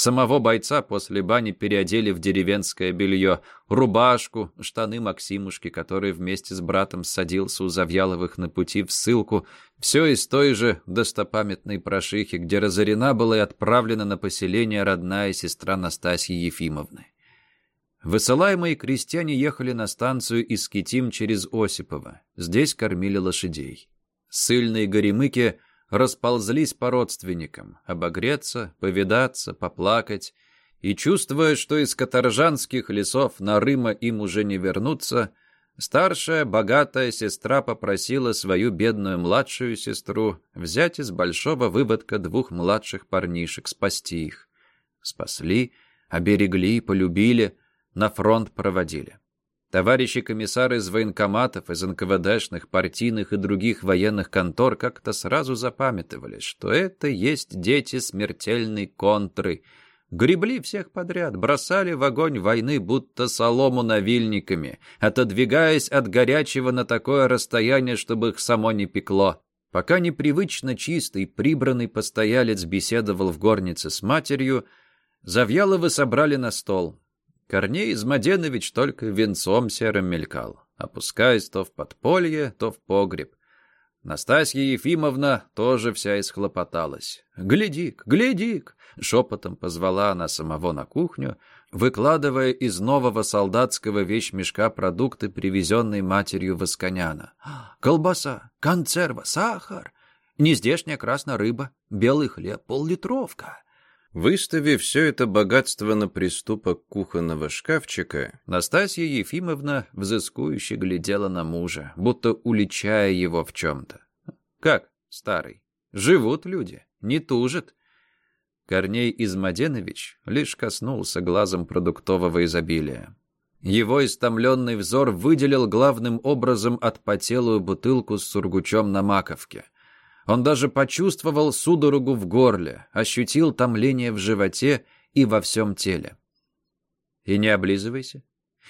Самого бойца после бани переодели в деревенское белье, рубашку, штаны Максимушки, который вместе с братом садился у Завьяловых на пути в ссылку, все из той же достопамятной прошихи, где разорена была и отправлена на поселение родная сестра Настасьи Ефимовны. Высылаемые крестьяне ехали на станцию из Китим через Осипово. Здесь кормили лошадей. Сыльные горемыки расползлись по родственникам, обогреться, повидаться, поплакать, и, чувствуя, что из каторжанских лесов на Рыма им уже не вернуться, старшая богатая сестра попросила свою бедную младшую сестру взять из большого выводка двух младших парнишек, спасти их. Спасли, оберегли, полюбили, на фронт проводили. Товарищи комиссары из военкоматов, из НКВДшных, партийных и других военных контор как-то сразу запамятовали, что это есть дети смертельной контры. Гребли всех подряд, бросали в огонь войны, будто солому навильниками, отодвигаясь от горячего на такое расстояние, чтобы их само не пекло. Пока непривычно чистый, прибранный постоялец беседовал в горнице с матерью, Завьяловы собрали на стол. Корней Измаденович только венцом серым мелькал, опускаясь то в подполье, то в погреб. Настасья Ефимовна тоже вся исхлопоталась. «Гляди-ка, гляди-ка!» — шепотом позвала она самого на кухню, выкладывая из нового солдатского вещмешка продукты, привезенные матерью Восконяна. «Колбаса, консерва, сахар, нездешняя красная рыба, белый хлеб, пол-литровка». Выставив все это богатство на приступок кухонного шкафчика, Настасья Ефимовна взыскующе глядела на мужа, будто уличая его в чем-то. «Как, старый? Живут люди, не тужат». Корней Измаденович лишь коснулся глазом продуктового изобилия. Его истомленный взор выделил главным образом отпотелую бутылку с сургучом на маковке — он даже почувствовал судорогу в горле, ощутил томление в животе и во всем теле. «И не облизывайся,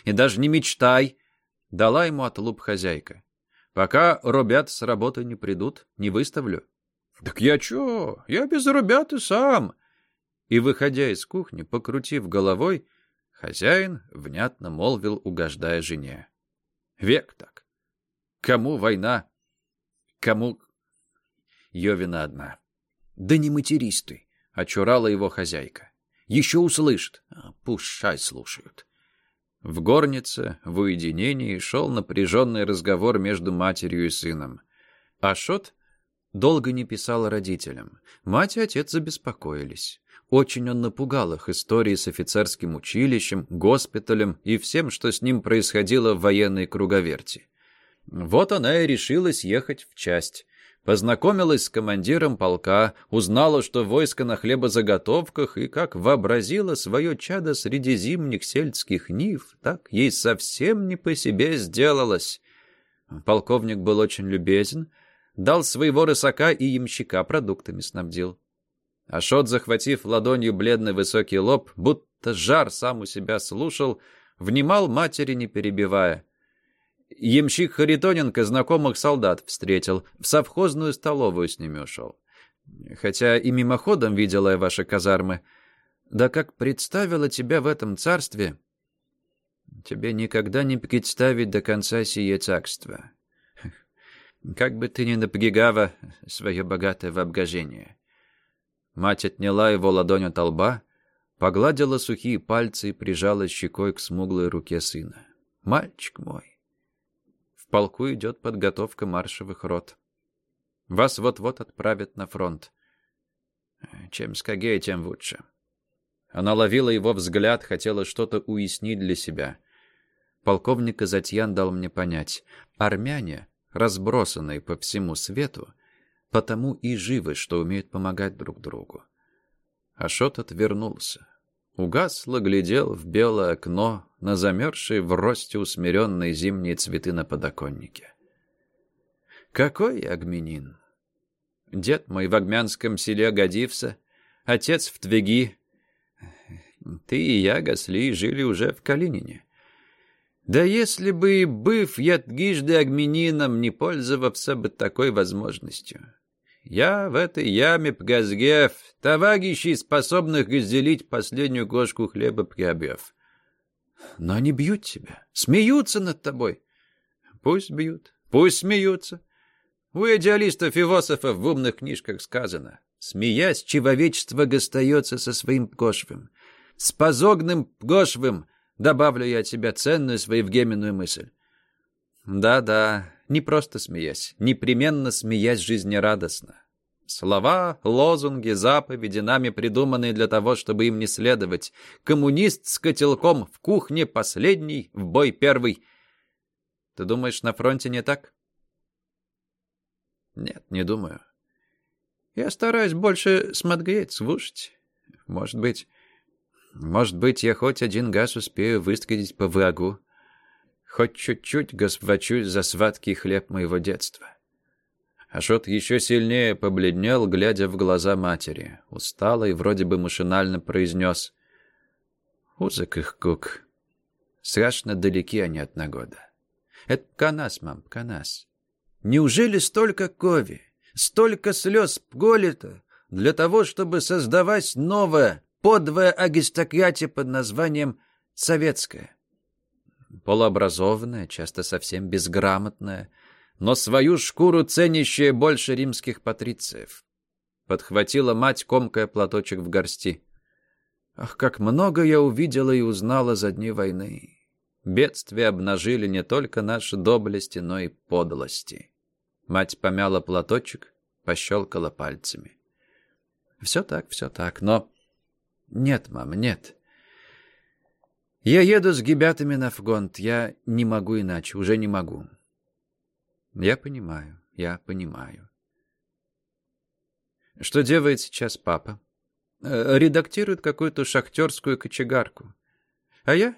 и даже не мечтай», — дала ему отлуп хозяйка. «Пока ребята с работы не придут, не выставлю». «Так я чё? Я без ребят и сам». И, выходя из кухни, покрутив головой, хозяин внятно молвил, угождая жене. «Век так. Кому война? Кому Йовина одна. «Да не матерись ты!» — очурала его хозяйка. «Еще услышит. А, пущай слушают». В горнице, в уединении, шел напряженный разговор между матерью и сыном. Ашот долго не писал родителям. Мать и отец забеспокоились. Очень он напугал их историей с офицерским училищем, госпиталем и всем, что с ним происходило в военной круговерти. Вот она и решилась ехать в часть. Познакомилась с командиром полка, узнала, что войско на хлебозаготовках, и как вообразила свое чадо среди зимних сельских нив, так ей совсем не по себе сделалось. Полковник был очень любезен, дал своего рысака и ямщика продуктами снабдил. Ашот, захватив ладонью бледный высокий лоб, будто жар сам у себя слушал, внимал матери, не перебивая. Ямщик Харитоненко знакомых солдат встретил, в совхозную столовую с ними ушел. Хотя и мимоходом видела я ваши казармы. Да как представила тебя в этом царстве, тебе никогда не представить до конца сие царство. Как бы ты ни напрягала свое богатое воображение. Мать отняла его ладонь от лба, погладила сухие пальцы и прижала щекой к смуглой руке сына. «Мальчик мой, полку идет подготовка маршевых рот. Вас вот-вот отправят на фронт. Чем скорее, тем лучше. Она ловила его взгляд, хотела что-то уяснить для себя. Полковник Азатьян дал мне понять. Армяне, разбросанные по всему свету, потому и живы, что умеют помогать друг другу. Ашот отвернулся. Угасло глядел в белое окно на замерзшие в росте усмиренные зимние цветы на подоконнике. Какой агменин! Дед мой в Агмянском селе годився, отец в Твеги. Ты и я, Гасли, жили уже в Калинине. Да если бы и быв я тгижды агменином, не пользовался бы такой возможностью. Я в этой яме пгазгев, товарищей, способных разделить последнюю кошку хлеба приобрев. Но они бьют тебя, смеются над тобой. Пусть бьют, пусть смеются. У идеалистов-философов в умных книжках сказано, смеясь, человечество гостается со своим пгошвым. С позогным пгошвым добавлю я от себя ценную своевременную мысль. Да-да, не просто смеясь, непременно смеясь жизнерадостно. Слова, лозунги, заповеди, нами придуманные для того, чтобы им не следовать. Коммунист с котелком в кухне последний, в бой первый. Ты думаешь, на фронте не так? Нет, не думаю. Я стараюсь больше смотреть, слушать. Может быть, может быть, я хоть один газ успею выстрелить по врагу. Хоть чуть-чуть господчусь за сладкий хлеб моего детства. Ашот еще сильнее побледнел, глядя в глаза матери. Устало и вроде бы машинально произнес. «Узок их кук. Страшно далеки они от нагода. Это Пканас, мам, Пканас. Неужели столько кови, столько слез пголито для того, чтобы создавать новое, подвое агистократия под названием «советское»? Полуобразованная, часто совсем безграмотная, но свою шкуру ценящая больше римских патрициев. Подхватила мать, комкая платочек в горсти. Ах, как много я увидела и узнала за дни войны. Бедствия обнажили не только наши доблести, но и подлости. Мать помяла платочек, пощелкала пальцами. Все так, все так, но Нет, мам, нет. Я еду с гибятами на фгонт. Я не могу иначе, уже не могу. Я понимаю, я понимаю. Что делает сейчас папа? Э, редактирует какую-то шахтерскую кочегарку. А я?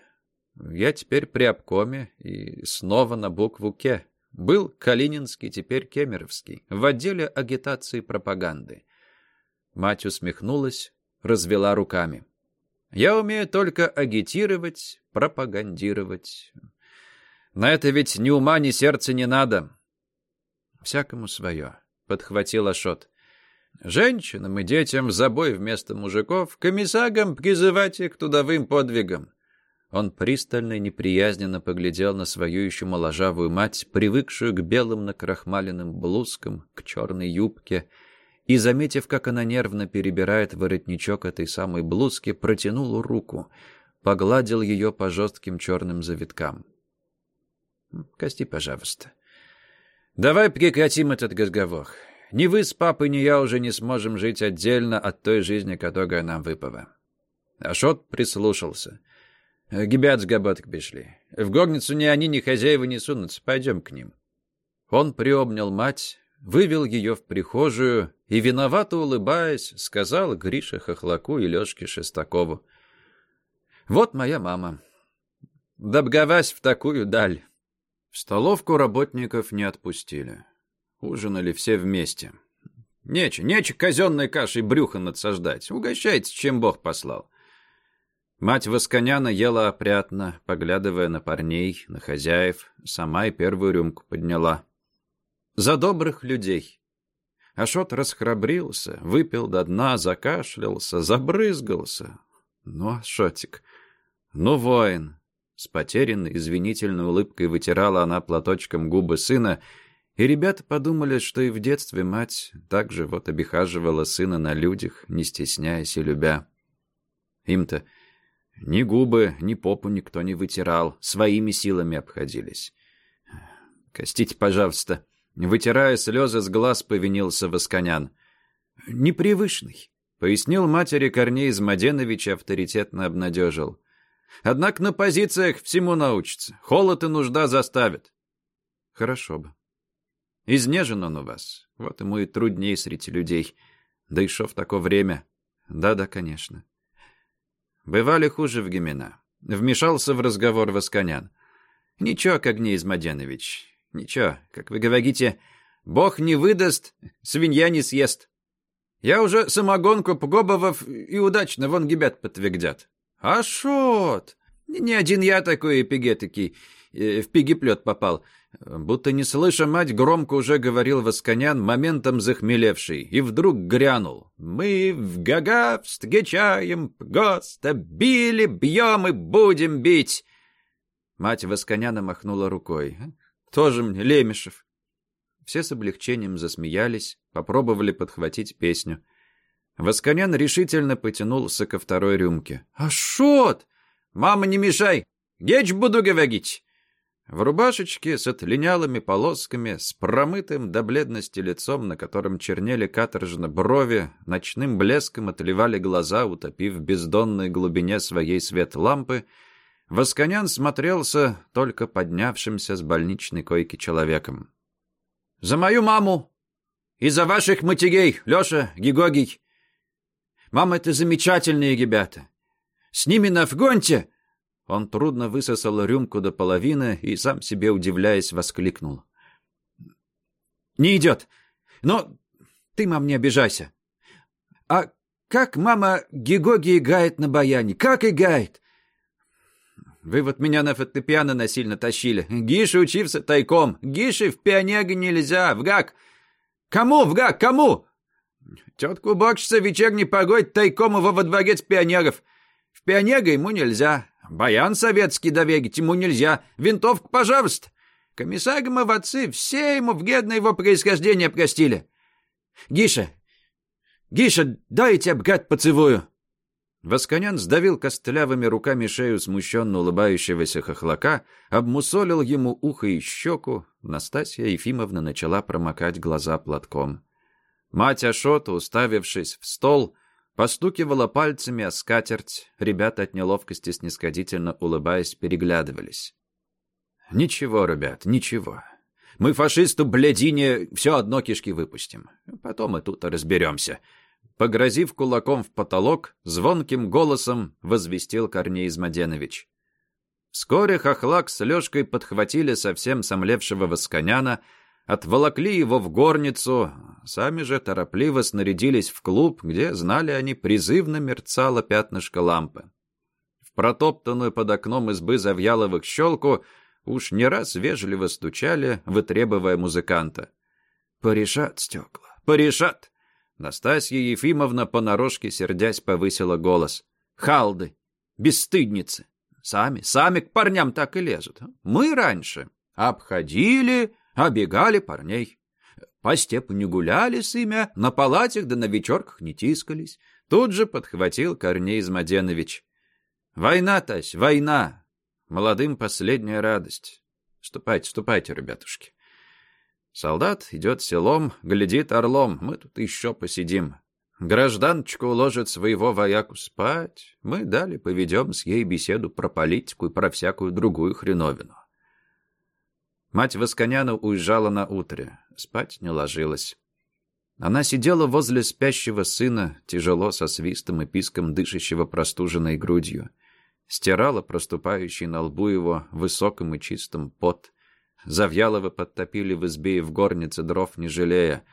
Я теперь при обкоме и снова на букву «К». Был Калининский, теперь Кемеровский, в отделе агитации и пропаганды. Мать усмехнулась, развела руками. Я умею только агитировать, пропагандировать. На это ведь ни ума, ни сердца не надо. Всякому свое, — подхватил Ашот. Женщинам и детям забой вместо мужиков, комиссагам призывать их к трудовым подвигам. Он пристально и неприязненно поглядел на свою еще моложавую мать, привыкшую к белым накрахмаленным блузкам, к черной юбке, и, заметив, как она нервно перебирает воротничок этой самой блузки, протянул руку, погладил ее по жестким черным завиткам. «Кости, пожалуйста. Давай прекратим этот разговор. Ни вы с папой, ни я уже не сможем жить отдельно от той жизни, которая нам выпала». Ашот прислушался. «Гибят с Габат пришли. В горницу ни они, ни хозяева не сунутся. Пойдем к ним». Он приобнял мать, вывел ее в прихожую и, виновато улыбаясь, сказал Грише Хохлаку и Лешке Шестакову. «Вот моя мама. Добговась в такую даль». В столовку работников не отпустили. Ужинали все вместе. Нече, нече казенной кашей брюхо надсаждать. Угощайтесь, чем Бог послал. Мать Восконяна ела опрятно, поглядывая на парней, на хозяев, сама и первую рюмку подняла. За добрых людей. Ашот расхрабрился, выпил до дна, закашлялся, забрызгался. Ну, Ашотик, ну, воин. С потерянной, извинительной улыбкой вытирала она платочком губы сына, и ребята подумали, что и в детстве мать так же вот обихаживала сына на людях, не стесняясь и любя. Им-то ни губы, ни попу никто не вытирал, своими силами обходились. «Костите, пожалуйста», Вытирая слезы с глаз, повинился Восконян. «Непривычный», — пояснил матери Корней Измаденович авторитетно обнадежил. «Однако на позициях всему научится. Холод и нужда заставят». «Хорошо бы. Изнежен он у вас. Вот ему и трудней среди людей. Да и шо в такое время. Да-да, конечно». Бывали хуже в Гимена. Вмешался в разговор Восконян. «Ничего, Когней Измаденович, Ничего, как вы говорите, бог не выдаст, свинья не съест. Я уже самогонку пробовав и удачно вон гибят подтвердят. А шот! Не один я такой эпигетикий э, в пигиплет попал. Будто не слыша мать, громко уже говорил Восконян, моментом захмелевший, и вдруг грянул. «Мы в гага встречаем госта, били, бьем и будем бить!» Мать Восконяна махнула рукой. Тоже мне Лемешев. Все с облегчением засмеялись, попробовали подхватить песню. Восконян решительно потянулся ко второй рюмке. «Ашот! Мама, не мешай! Геч буду говорить!» В рубашечке с отлинялыми полосками, с промытым до бледности лицом, на котором чернели каторжно брови, ночным блеском отливали глаза, утопив в бездонной глубине своей свет лампы, Восконян смотрелся только поднявшимся с больничной койки человеком. «За мою маму! И за ваших матерей, Леша, Гигогий! Мама — это замечательные ребята! С ними на фгонте!» Он трудно высосал рюмку до половины и, сам себе удивляясь, воскликнул. «Не идет! Но ты, мам, не обижайся! А как мама Гигоги играет на баяне? Как играет? Вы вот меня на фортепиано насильно тащили. Гише учился тайком. Гише в пионеге нельзя. Вгак! Кому, вгак, кому? Тетку боксца вечерней погодь тайком его во дворец пионеров. В пионега ему нельзя. Баян советский довегить ему нельзя. Винтовку, пожалуйста. Комиссарам и в отцы все ему вредно его происхождение простили. Гиша, Гиша, дай я тебя, брат, поцелую. Восконян сдавил костлявыми руками шею смущенно улыбающегося хохлака, обмусолил ему ухо и щеку. Настасья Ефимовна начала промокать глаза платком. Мать Ашота, уставившись в стол, Постукивала пальцами о скатерть, ребята от неловкости снисходительно улыбаясь переглядывались. «Ничего, ребят, ничего. Мы фашисту, блядине, все одно кишки выпустим. Потом мы тут разберемся». Погрозив кулаком в потолок, звонким голосом возвестил Корней Измаденович. Вскоре Хохлак с Лёшкой подхватили совсем сомлевшего Восконяна, отволокли его в горницу, сами же торопливо снарядились в клуб, где, знали они, призывно мерцало пятнышко лампы. В протоптанную под окном избы Завьяловых щелку уж не раз вежливо стучали, вытребывая музыканта. «Порешат стекла, порешат!» Настасья Ефимовна понарошке, сердясь, повысила голос. «Халды! Бесстыдницы! Сами, сами к парням так и лезут. Мы раньше обходили, обегали парней. По степу не гуляли с имя, на палатях да на вечерках не тискались. Тут же подхватил Корней Измаденович. «Война, Тась, война! Молодым последняя радость. Ступайте, ступайте, ребятушки. Солдат идет селом, глядит орлом. Мы тут еще посидим. Гражданочка уложит своего вояку спать. Мы далее поведем с ей беседу про политику и про всякую другую хреновину. Мать Восконяна уезжала на утре. Спать не ложилась. Она сидела возле спящего сына, тяжело со свистом и писком дышащего простуженной грудью. Стирала проступающий на лбу его высоким и чистым пот. Завьялова подтопили в избе и в горнице дров не жалея.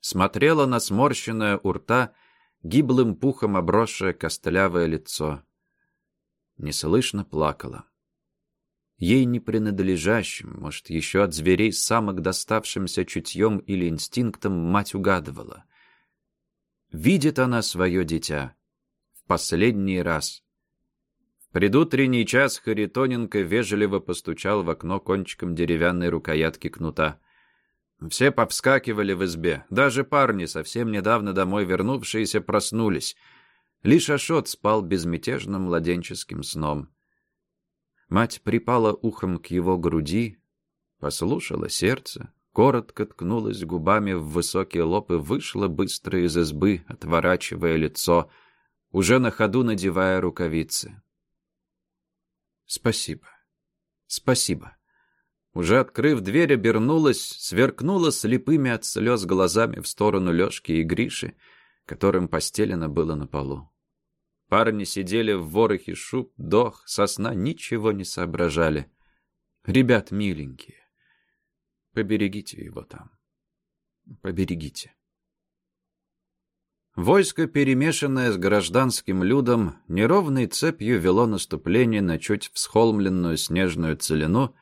Смотрела на сморщенное у рта, гиблым пухом обросшее костлявое лицо. Неслышно плакала. Ей не принадлежащим, может, еще от зверей самок доставшимся чутьем или инстинктом, мать угадывала. Видит она свое дитя. В последний раз предутренний час Харитоненко вежливо постучал в окно кончиком деревянной рукоятки кнута. Все повскакивали в избе. Даже парни, совсем недавно домой вернувшиеся, проснулись. Лишь Ашот спал безмятежным младенческим сном. Мать припала ухом к его груди, послушала сердце, коротко ткнулась губами в высокий лоб и вышла быстро из избы, отворачивая лицо, уже на ходу надевая рукавицы. «Спасибо. Спасибо». Уже открыв дверь, обернулась, сверкнула слепыми от слез глазами в сторону Лешки и Гриши, которым постелено было на полу. Парни сидели в ворохе шуб, дох, сосна, ничего не соображали. «Ребят миленькие, поберегите его там. Поберегите». Войско, перемешанное с гражданским людом, неровной цепью вело наступление на чуть всхолмленную снежную целину,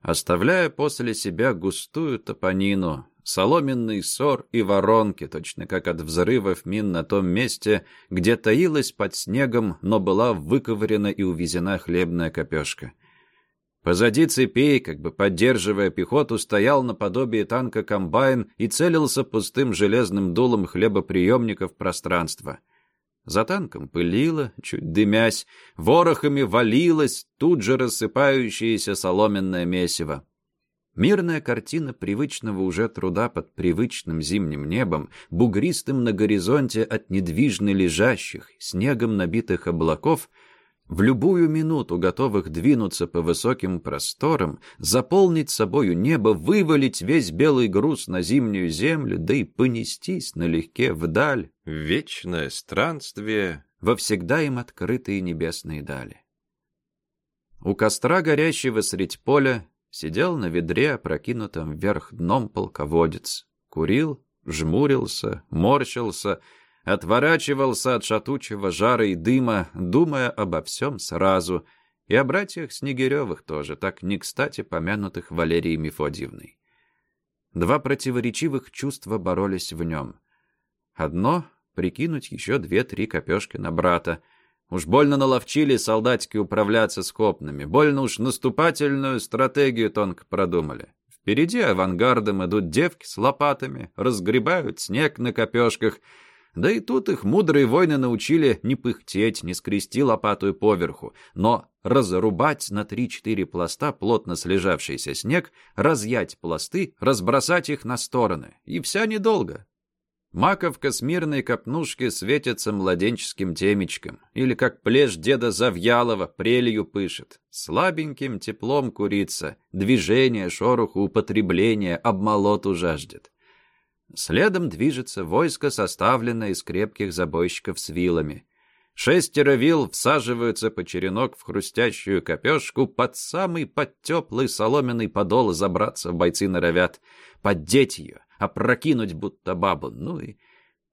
оставляя после себя густую топонину, соломенный сор и воронки, точно как от взрывов мин на том месте, где таилась под снегом, но была выковырена и увезена хлебная копешка — Позади цепей, как бы поддерживая пехоту, стоял наподобие танка комбайн и целился пустым железным дулом хлебоприемника в пространство. За танком пылило, чуть дымясь, ворохами валилось тут же рассыпающееся соломенное месиво. Мирная картина привычного уже труда под привычным зимним небом, бугристым на горизонте от недвижно лежащих, снегом набитых облаков — в любую минуту готовых двинуться по высоким просторам, заполнить собою небо, вывалить весь белый груз на зимнюю землю, да и понестись налегке вдаль, в вечное странствие, во всегда им открытые небесные дали. У костра, горящего средь поля, сидел на ведре, опрокинутом вверх дном полководец. Курил, жмурился, морщился — отворачивался от шатучего жара и дыма, думая обо всем сразу, и о братьях Снегиревых тоже, так не кстати помянутых Валерией Мефодьевной. Два противоречивых чувства боролись в нем. Одно — прикинуть еще две-три копешки на брата. Уж больно наловчили солдатики управляться с копнами, больно уж наступательную стратегию тонко продумали. Впереди авангардом идут девки с лопатами, разгребают снег на копешках — да и тут их мудрые воины научили не пыхтеть, не скрести лопатую поверху, но разрубать на три-четыре пласта плотно слежавшийся снег, разъять пласты, разбросать их на стороны. И вся недолго. Маковка с мирной копнушки светится младенческим темечком, или как плешь деда Завьялова прелью пышет. Слабеньким теплом курица, движение, шороху, употребление, обмолоту жаждет. Следом движется войско, составленное из крепких забойщиков с вилами. Шестеро вил всаживаются по черенок в хрустящую копешку, под самый под теплый соломенный подол забраться в бойцы норовят, поддеть ее, опрокинуть будто бабу, ну и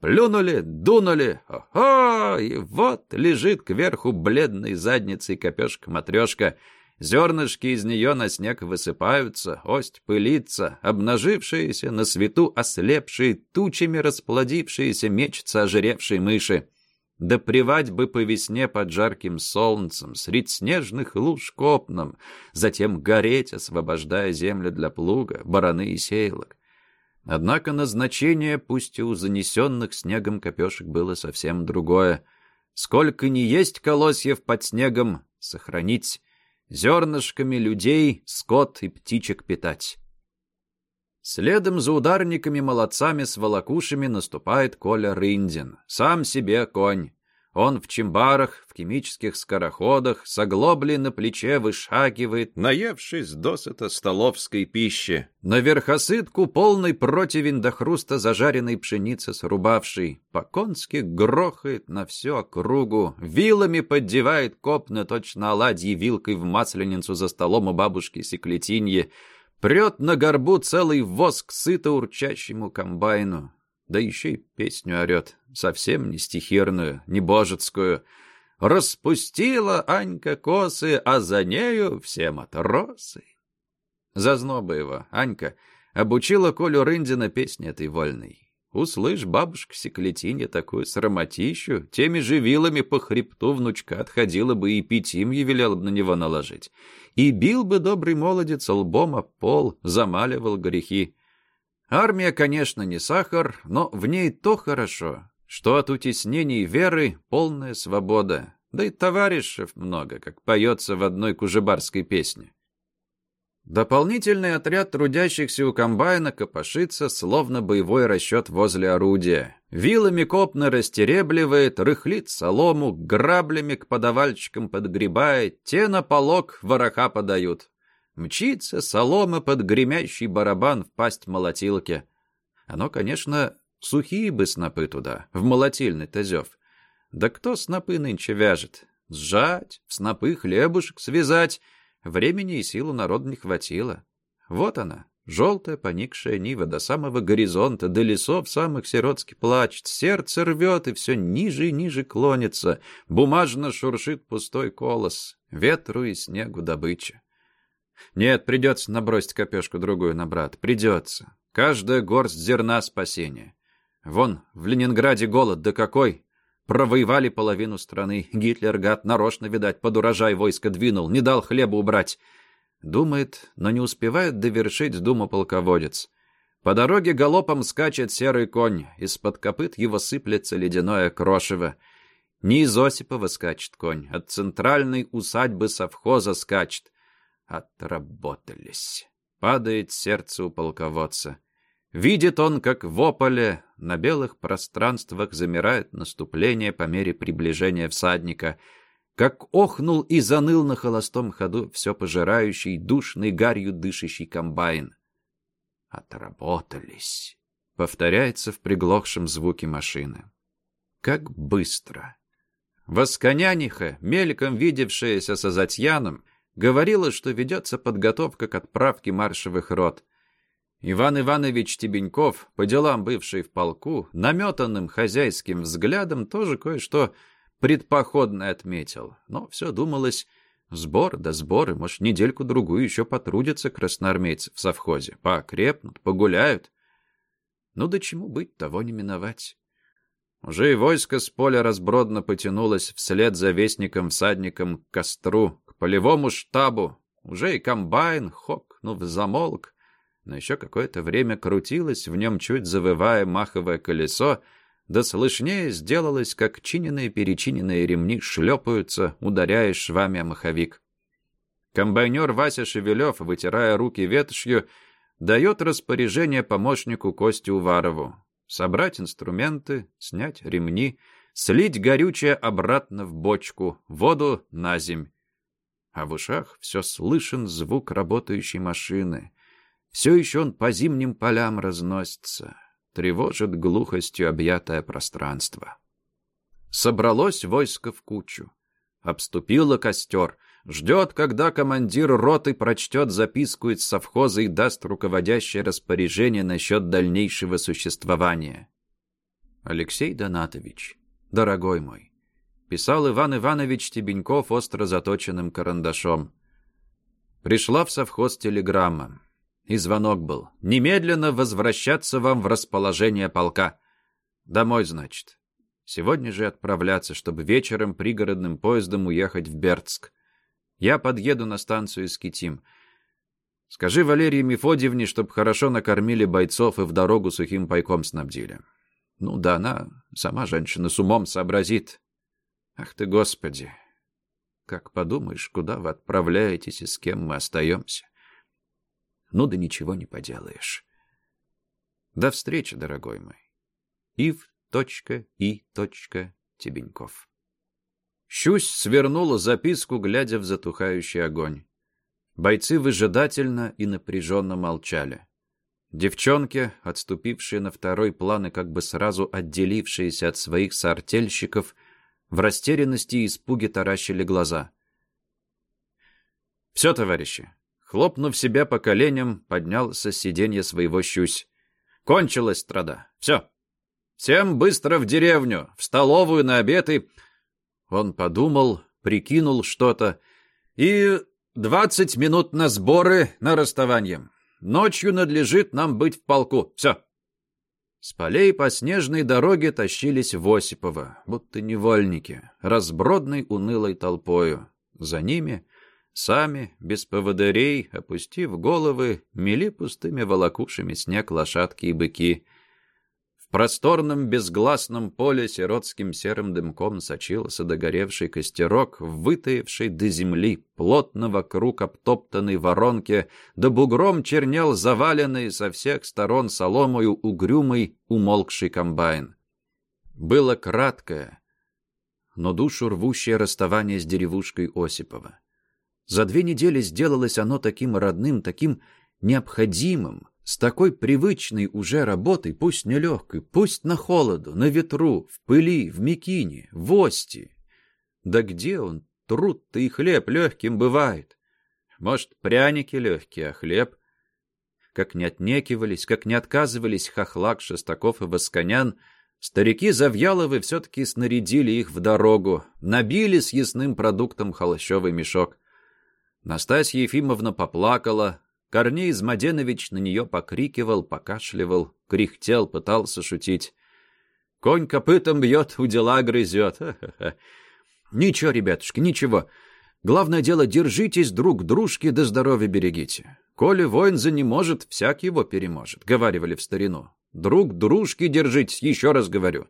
плюнули, дунули, ого, и вот лежит кверху бледной задницей копешка-матрешка, Зернышки из нее на снег высыпаются, ость пылится, обнажившиеся на свету ослепшие, тучами расплодившиеся мечутся ожиревшие мыши. Да привать бы по весне под жарким солнцем, средь снежных луж копном, затем гореть, освобождая землю для плуга, бараны и сеялок. Однако назначение, пусть и у занесенных снегом копешек, было совсем другое. Сколько не есть колосьев под снегом, сохранить зернышками людей, скот и птичек питать. Следом за ударниками-молодцами с волокушами наступает Коля Рындин. Сам себе конь. Он в чембарах, в химических скороходах, с оглоблей на плече вышагивает, наевшись досыта столовской пищи. На верхосытку полный противень до хруста зажаренной пшеницы срубавший. По-конски грохает на всю округу, вилами поддевает копны точно оладьи вилкой в масленицу за столом у бабушки Секлетиньи, прет на горбу целый воск сыто урчащему комбайну да еще и песню орет, совсем не стихирную, не божецкую. Распустила Анька косы, а за нею все матросы. Зазноба его, Анька, обучила Колю Рындина песне этой вольной. Услышь, бабушка Секлетинья такую срамотищу, теми же вилами по хребту внучка отходила бы и питьем велела бы на него наложить. И бил бы добрый молодец лбом о пол, замаливал грехи. Армия, конечно, не сахар, но в ней то хорошо, что от утеснений веры полная свобода, да и товарищев много, как поется в одной кужебарской песне. Дополнительный отряд трудящихся у комбайна копошится, словно боевой расчет возле орудия. Вилами копно растеребливает, рыхлит солому, граблями к подавальщикам подгребает, те на полог вороха подают. Мчится солома под гремящий барабан в пасть молотилки. Оно, конечно, сухие бы снопы туда, в молотильный тазев. Да кто снопы нынче вяжет? Сжать, в снопы хлебушек связать. Времени и силу народ не хватило. Вот она, желтая поникшая нива до самого горизонта, до лесов самых сиротски плачет, сердце рвет и все ниже и ниже клонится, бумажно шуршит пустой колос, ветру и снегу добыча. Нет, придется набросить копешку-другую на брат. Придется. Каждая горсть зерна спасения. Вон, в Ленинграде голод, да какой! Провоевали половину страны. Гитлер, гад, нарочно, видать, под урожай войска двинул, не дал хлеба убрать. Думает, но не успевает довершить думу полководец. По дороге галопом скачет серый конь, из-под копыт его сыплется ледяное крошево. Не из Осипова скачет конь, от центральной усадьбы совхоза скачет. Отработались. Падает сердце у полководца. Видит он, как в ополе на белых пространствах замирает наступление по мере приближения всадника, как охнул и заныл на холостом ходу все пожирающий, душный гарью дышащий комбайн. Отработались. Повторяется в приглохшем звуке машины. Как быстро. Восконяниха, мельком видевшаяся с Азатьяном, говорила, что ведется подготовка к отправке маршевых рот. Иван Иванович Тебеньков, по делам бывший в полку, наметанным хозяйским взглядом тоже кое-что предпоходное отметил. Но все думалось, сбор да сборы, может, недельку-другую еще потрудятся красноармейцы в совхозе, покрепнут, погуляют. Ну да чему быть, того не миновать. Уже и войско с поля разбродно потянулось вслед за вестником-всадником к костру, полевому штабу. Уже и комбайн, хокнув, замолк, но еще какое-то время крутилось, в нем чуть завывая маховое колесо, да слышнее сделалось, как чиненные-перечиненные ремни шлепаются, ударяя швами о маховик. Комбайнер Вася Шевелев, вытирая руки ветошью, дает распоряжение помощнику Косте Уварову. собрать инструменты, снять ремни, слить горючее обратно в бочку, воду на земь. А в ушах все слышен звук работающей машины. Все еще он по зимним полям разносится, тревожит глухостью объятое пространство. Собралось войско в кучу. Обступило костер. Ждет, когда командир роты прочтет записку из совхоза и даст руководящее распоряжение насчет дальнейшего существования. Алексей Донатович, дорогой мой, писал Иван Иванович Тебеньков остро заточенным карандашом. Пришла в совхоз телеграмма. И звонок был. Немедленно возвращаться вам в расположение полка. Домой, значит. Сегодня же отправляться, чтобы вечером пригородным поездом уехать в Бердск. Я подъеду на станцию Скитим. Скажи Валерии Мефодьевне, чтоб хорошо накормили бойцов и в дорогу сухим пайком снабдили. Ну да, она, сама женщина, с умом сообразит. Ах ты, Господи! Как подумаешь, куда вы отправляетесь и с кем мы остаемся? Ну да ничего не поделаешь. До встречи, дорогой мой. Ив. И. Тебеньков. Щусь свернула записку, глядя в затухающий огонь. Бойцы выжидательно и напряженно молчали. Девчонки, отступившие на второй план и как бы сразу отделившиеся от своих соартельщиков, в растерянности и испуге таращили глаза. «Все, товарищи!» Хлопнув себя по коленям, поднялся с сиденья своего щусь. «Кончилась страда. Все!» Всем быстро в деревню, в столовую на обед и...» Он подумал, прикинул что-то. «И двадцать минут на сборы, на расставание. Ночью надлежит нам быть в полку. Все». С полей по снежной дороге тащились в Осипово, будто невольники, разбродной унылой толпою. За ними сами, без поводырей, опустив головы, мели пустыми волокушами снег лошадки и быки просторном безгласном поле сиротским серым дымком сочился догоревший костерок, вытаивший до земли, плотно вокруг обтоптанной воронки, да бугром чернел заваленный со всех сторон соломою угрюмый умолкший комбайн. Было краткое, но душу рвущее расставание с деревушкой Осипова. За две недели сделалось оно таким родным, таким необходимым, с такой привычной уже работой, пусть нелегкой, пусть на холоду, на ветру, в пыли, в мекине, в ости. Да где он, труд-то и хлеб легким бывает? Может, пряники легкие, а хлеб? Как не отнекивались, как не отказывались Хохлак, Шестаков и Восконян, старики Завьяловы все-таки снарядили их в дорогу, набили с ясным продуктом холощовый мешок. Настасья Ефимовна поплакала, Корней Измаденович на нее покрикивал, покашливал, кряхтел, пытался шутить. «Конь копытом бьет, у дела грызет. Ничего, ребятушки, ничего. Главное дело, держитесь друг дружки, да здоровья берегите. Коли воин за не может, всяк его переможет», — говаривали в старину. «Друг дружки держитесь, еще раз говорю».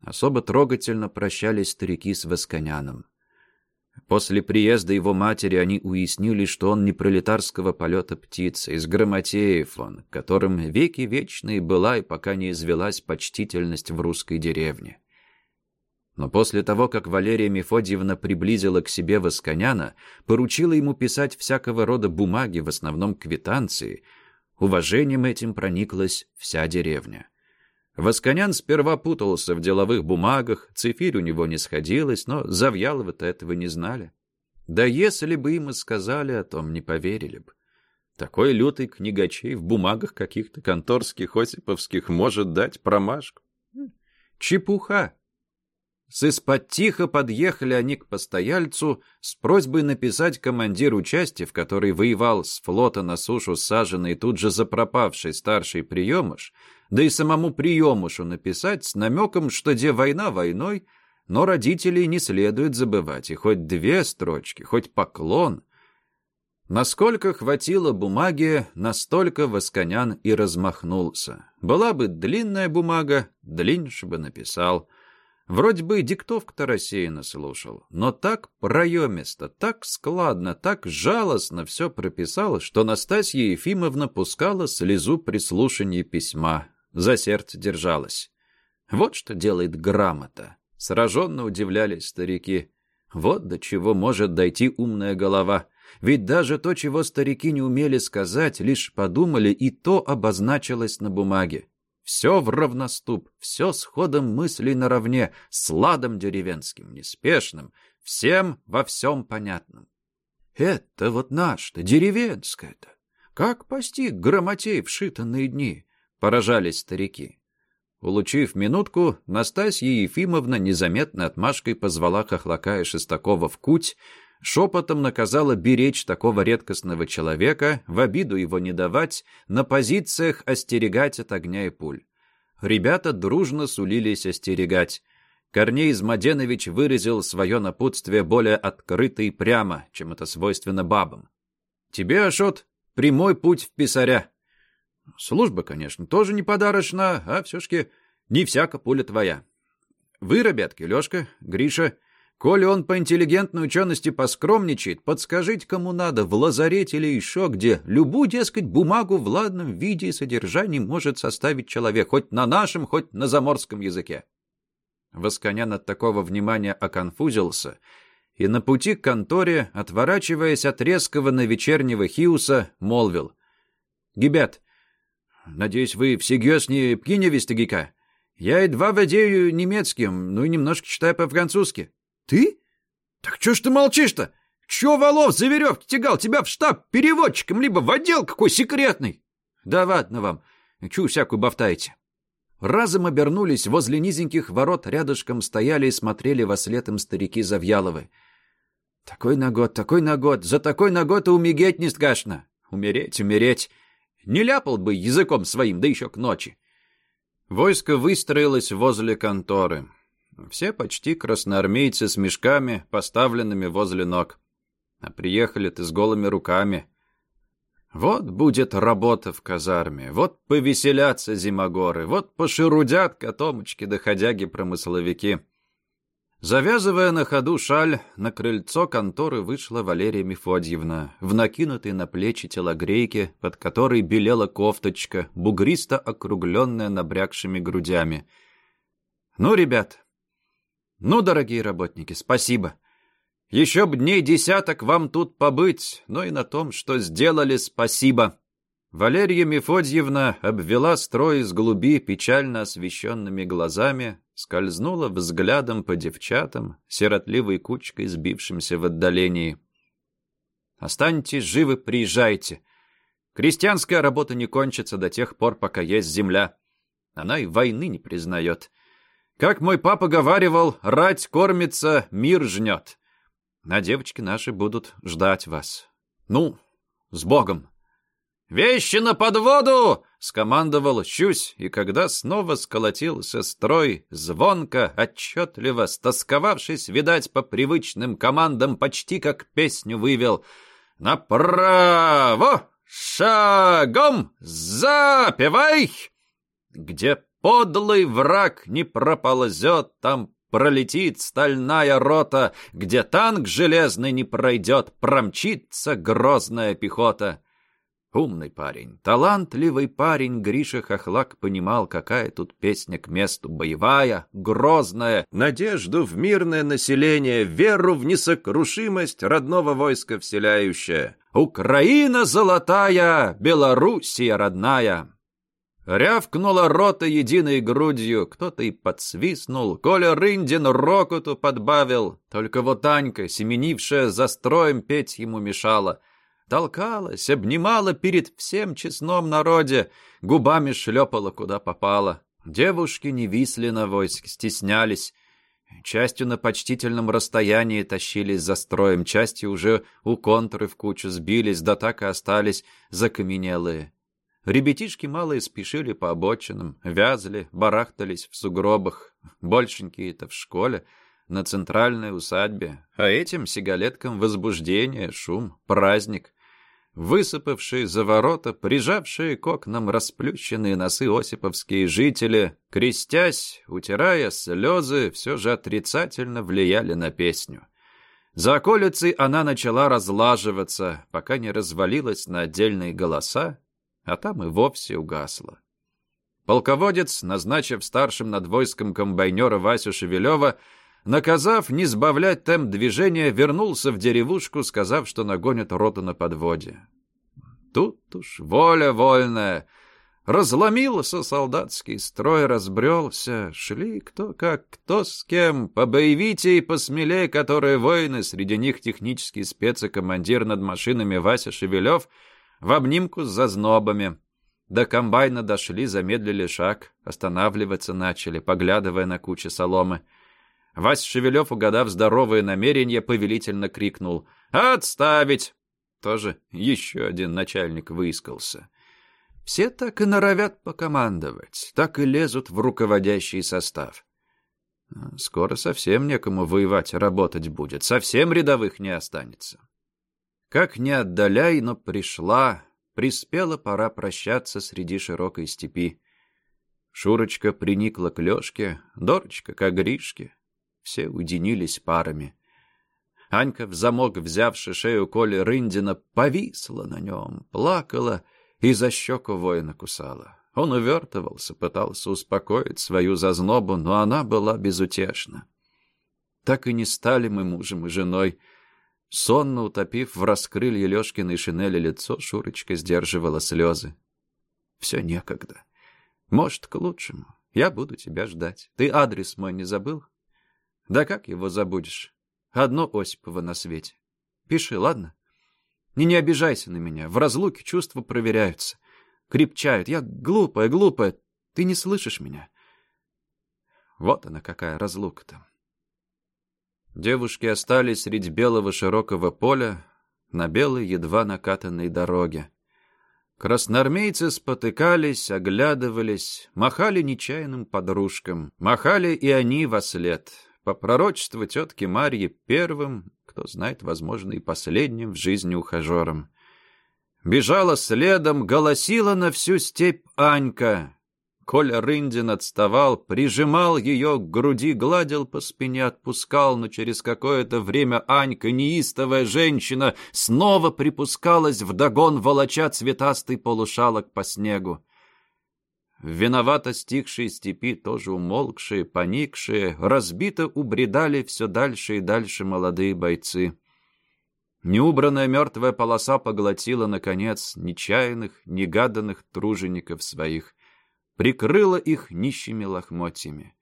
Особо трогательно прощались старики с Восконяном. После приезда его матери они уяснили, что он не пролетарского полета птица, из грамотеев он, которым веки вечные была и пока не извелась почтительность в русской деревне. Но после того, как Валерия Мефодьевна приблизила к себе Восконяна, поручила ему писать всякого рода бумаги, в основном квитанции, уважением этим прониклась вся деревня. Восконян сперва путался в деловых бумагах, цифирь у него не сходилась, но Завьяловы-то этого не знали. Да если бы им и сказали о том, не поверили бы. Такой лютый книгачей в бумагах каких-то конторских осиповских может дать промашку. Чепуха! С из-под тихо подъехали они к постояльцу с просьбой написать командиру части, в которой воевал с флота на сушу саженный тут же запропавший старший приемыш, да и самому приемушу написать с намеком, что где война войной, но родителей не следует забывать, и хоть две строчки, хоть поклон. Насколько хватило бумаги, настолько Восконян и размахнулся. Была бы длинная бумага, длиннее бы написал. Вроде бы диктовка-то рассеянно слушал, но так проемисто, так складно, так жалостно все прописал, что Настасья Ефимовна пускала слезу при слушании письма, за сердце держалась. Вот что делает грамота. Сраженно удивлялись старики. Вот до чего может дойти умная голова. Ведь даже то, чего старики не умели сказать, лишь подумали, и то обозначилось на бумаге. Все в равноступ, все с ходом мыслей наравне, с ладом деревенским, неспешным, всем во всем понятным. Это вот наш-то, деревенское-то. Как постиг грамотей в шитанные дни, поражались старики. Улучив минутку, Настасья Ефимовна незаметно отмашкой позвала Хохлака и Шестакова в куть, шепотом наказала беречь такого редкостного человека, в обиду его не давать, на позициях остерегать от огня и пуль. Ребята дружно сулились остерегать. Корней Измаденович выразил свое напутствие более открыто и прямо, чем это свойственно бабам. «Тебе, Ашот, прямой путь в писаря. Служба, конечно, тоже не подарочна, а все-таки не всяка пуля твоя. Вы, ребятки, Лешка, Гриша, Коли он по интеллигентной учености поскромничает, подскажите, кому надо, в лазарете или еще где, любую, дескать, бумагу в ладном виде и содержании может составить человек, хоть на нашем, хоть на заморском языке. Восконян от такого внимания оконфузился и на пути к конторе, отворачиваясь от резкого на вечернего хиуса, молвил. «Гибят, надеюсь, вы всерьез не пкиневисты гика? Я едва владею немецким, ну и немножко читаю по-французски». «Ты? Так чё ж ты молчишь-то? Чё Волов за веревки тягал тебя в штаб переводчиком, либо в отдел какой секретный?» «Да ладно вам, чу всякую бовтаете». Разом обернулись, возле низеньких ворот рядышком стояли и смотрели во след им старики Завьяловы. «Такой на год, такой на год, за такой на год и умереть не страшно. Умереть, умереть. Не ляпал бы языком своим, да еще к ночи». Войско выстроилось возле конторы. Все почти красноармейцы с мешками, поставленными возле ног. А приехали-то с голыми руками. Вот будет работа в казарме, вот повеселятся зимогоры, вот пошерудят котомочки доходяги-промысловики. Завязывая на ходу шаль, на крыльцо конторы вышла Валерия Мефодьевна, в накинутой на плечи телогрейке, под которой белела кофточка, бугристо округленная набрякшими грудями. «Ну, ребят, ну, дорогие работники, спасибо. Еще б дней десяток вам тут побыть, но и на том, что сделали, спасибо. Валерия Мефодьевна обвела строй из голуби печально освещенными глазами, скользнула взглядом по девчатам, сиротливой кучкой, сбившимся в отдалении. «Останьтесь живы, приезжайте. Крестьянская работа не кончится до тех пор, пока есть земля. Она и войны не признает». Как мой папа говаривал, рать кормится, мир жнет. А девочки наши будут ждать вас. Ну, с Богом!» «Вещи на подводу!» — скомандовал Щусь, и когда снова сколотился строй, звонко, отчетливо, стосковавшись, видать, по привычным командам, почти как песню вывел. «Направо! Шагом! Запевай!» Где Подлый враг не проползет, там пролетит стальная рота, где танк железный не пройдет, промчится грозная пехота. Умный парень, талантливый парень Гриша Хохлак понимал, какая тут песня к месту, боевая, грозная, надежду в мирное население, веру в несокрушимость родного войска вселяющая. Украина золотая, Белоруссия родная. Рявкнула рота единой грудью, кто-то и подсвистнул. Коля Рындин рокоту подбавил. Только вот Анька, семенившая за строем, петь ему мешала. Толкалась, обнимала перед всем честном народе, губами шлепала, куда попала. Девушки не висли на войск, стеснялись. Частью на почтительном расстоянии тащились за строем, частью уже у контры в кучу сбились, да так и остались закаменелые. Ребятишки малые спешили по обочинам, вязли, барахтались в сугробах. Большенькие-то в школе, на центральной усадьбе. А этим сигалеткам возбуждение, шум, праздник. Высыпавшие за ворота, прижавшие к окнам расплющенные носы осиповские жители, крестясь, утирая слезы, все же отрицательно влияли на песню. За околицей она начала разлаживаться, пока не развалилась на отдельные голоса а там и вовсе угасло. Полководец, назначив старшим над войском комбайнера Васю Шевелева, наказав не сбавлять темп движения, вернулся в деревушку, сказав, что нагонят роту на подводе. Тут уж воля вольная. Разломился солдатский строй, разбрелся. Шли кто как, кто с кем. Побоевите и посмелее, которые воины, среди них технический спец и командир над машинами Вася Шевелев, в обнимку с зазнобами. До комбайна дошли, замедлили шаг, останавливаться начали, поглядывая на кучи соломы. Вась Шевелев, угадав здоровые намерения, повелительно крикнул «Отставить!» Тоже еще один начальник выискался. Все так и норовят покомандовать, так и лезут в руководящий состав. Скоро совсем некому воевать, работать будет, совсем рядовых не останется. Как не отдаляй, но пришла, приспела пора прощаться среди широкой степи. Шурочка приникла к Лёшке, Дорочка к Гришке. Все уединились парами. Анька в замок, взявши шею Коли Рындина, повисла на нем, плакала и за щеку воина кусала. Он увертывался, пытался успокоить свою зазнобу, но она была безутешна. Так и не стали мы мужем и женой, Сонно утопив в раскрылье Лешкиной шинели лицо, Шурочка сдерживала слезы. Все некогда. Может, к лучшему. Я буду тебя ждать. Ты адрес мой не забыл? Да как его забудешь? Одно Осипова на свете. Пиши, ладно? И не обижайся на меня. В разлуке чувства проверяются. Крепчают. Я глупая, глупая. Ты не слышишь меня. Вот она какая разлука-то. Девушки остались среди белого широкого поля на белой, едва накатанной дороге. Красноармейцы спотыкались, оглядывались, махали нечаянным подружкам, махали и они во след. По пророчеству тетки Марьи первым, кто знает, возможно, и последним в жизни ухажером. Бежала следом, голосила на всю степь Анька. Коля Рындин отставал, прижимал ее к груди, гладил по спине, отпускал, но через какое-то время Анька, неистовая женщина, снова припускалась вдогон, волоча цветастый полушалок по снегу. Виновато стихшей степи, тоже умолкшие, поникшие, разбито убредали все дальше и дальше молодые бойцы. Неубранная мертвая полоса поглотила, наконец, нечаянных, негаданных тружеников своих прикрыла их нищими лохмотьями.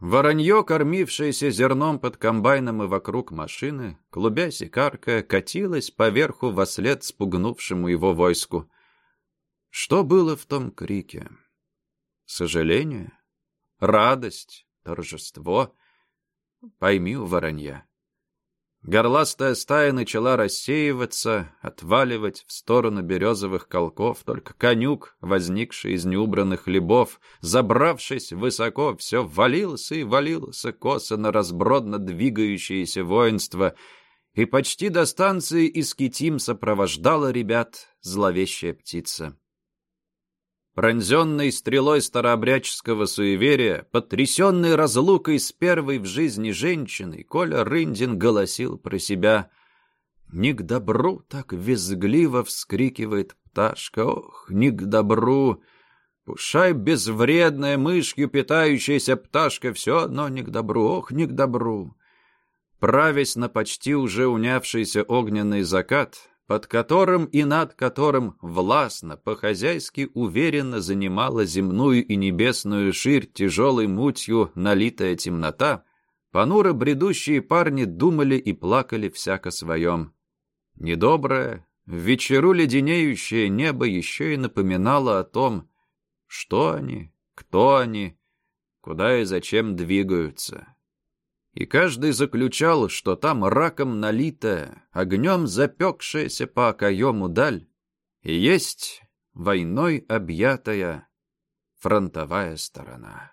Воронье, кормившееся зерном под комбайном и вокруг машины, клубясь и каркая, катилось поверху во след спугнувшему его войску. Что было в том крике? Сожаление? Радость? Торжество? Пойми у воронья. Горластая стая начала рассеиваться, отваливать в сторону березовых колков. Только конюк, возникший из неубранных хлебов, забравшись высоко, все валился и валился косо на разбродно двигающееся воинство, и почти до станции Искитим сопровождала ребят зловещая птица. Пронзенный стрелой старообрядческого суеверия, потрясенный разлукой с первой в жизни женщиной, Коля Рындин голосил про себя. «Не к добру так визгливо вскрикивает пташка, ох, не к добру!» Пушай безвредная мышью питающаяся пташка, все одно не к добру, ох, не к добру. Правясь на почти уже унявшийся огненный закат, под которым и над которым властно, по-хозяйски уверенно занимала земную и небесную ширь тяжелой мутью налитая темнота, понуро бредущие парни думали и плакали всяко своем. Недоброе, в вечеру леденеющее небо еще и напоминало о том, что они, кто они, куда и зачем двигаются и каждый заключал, что там раком налитая, огнем запекшаяся по окоему даль, и есть войной объятая фронтовая сторона.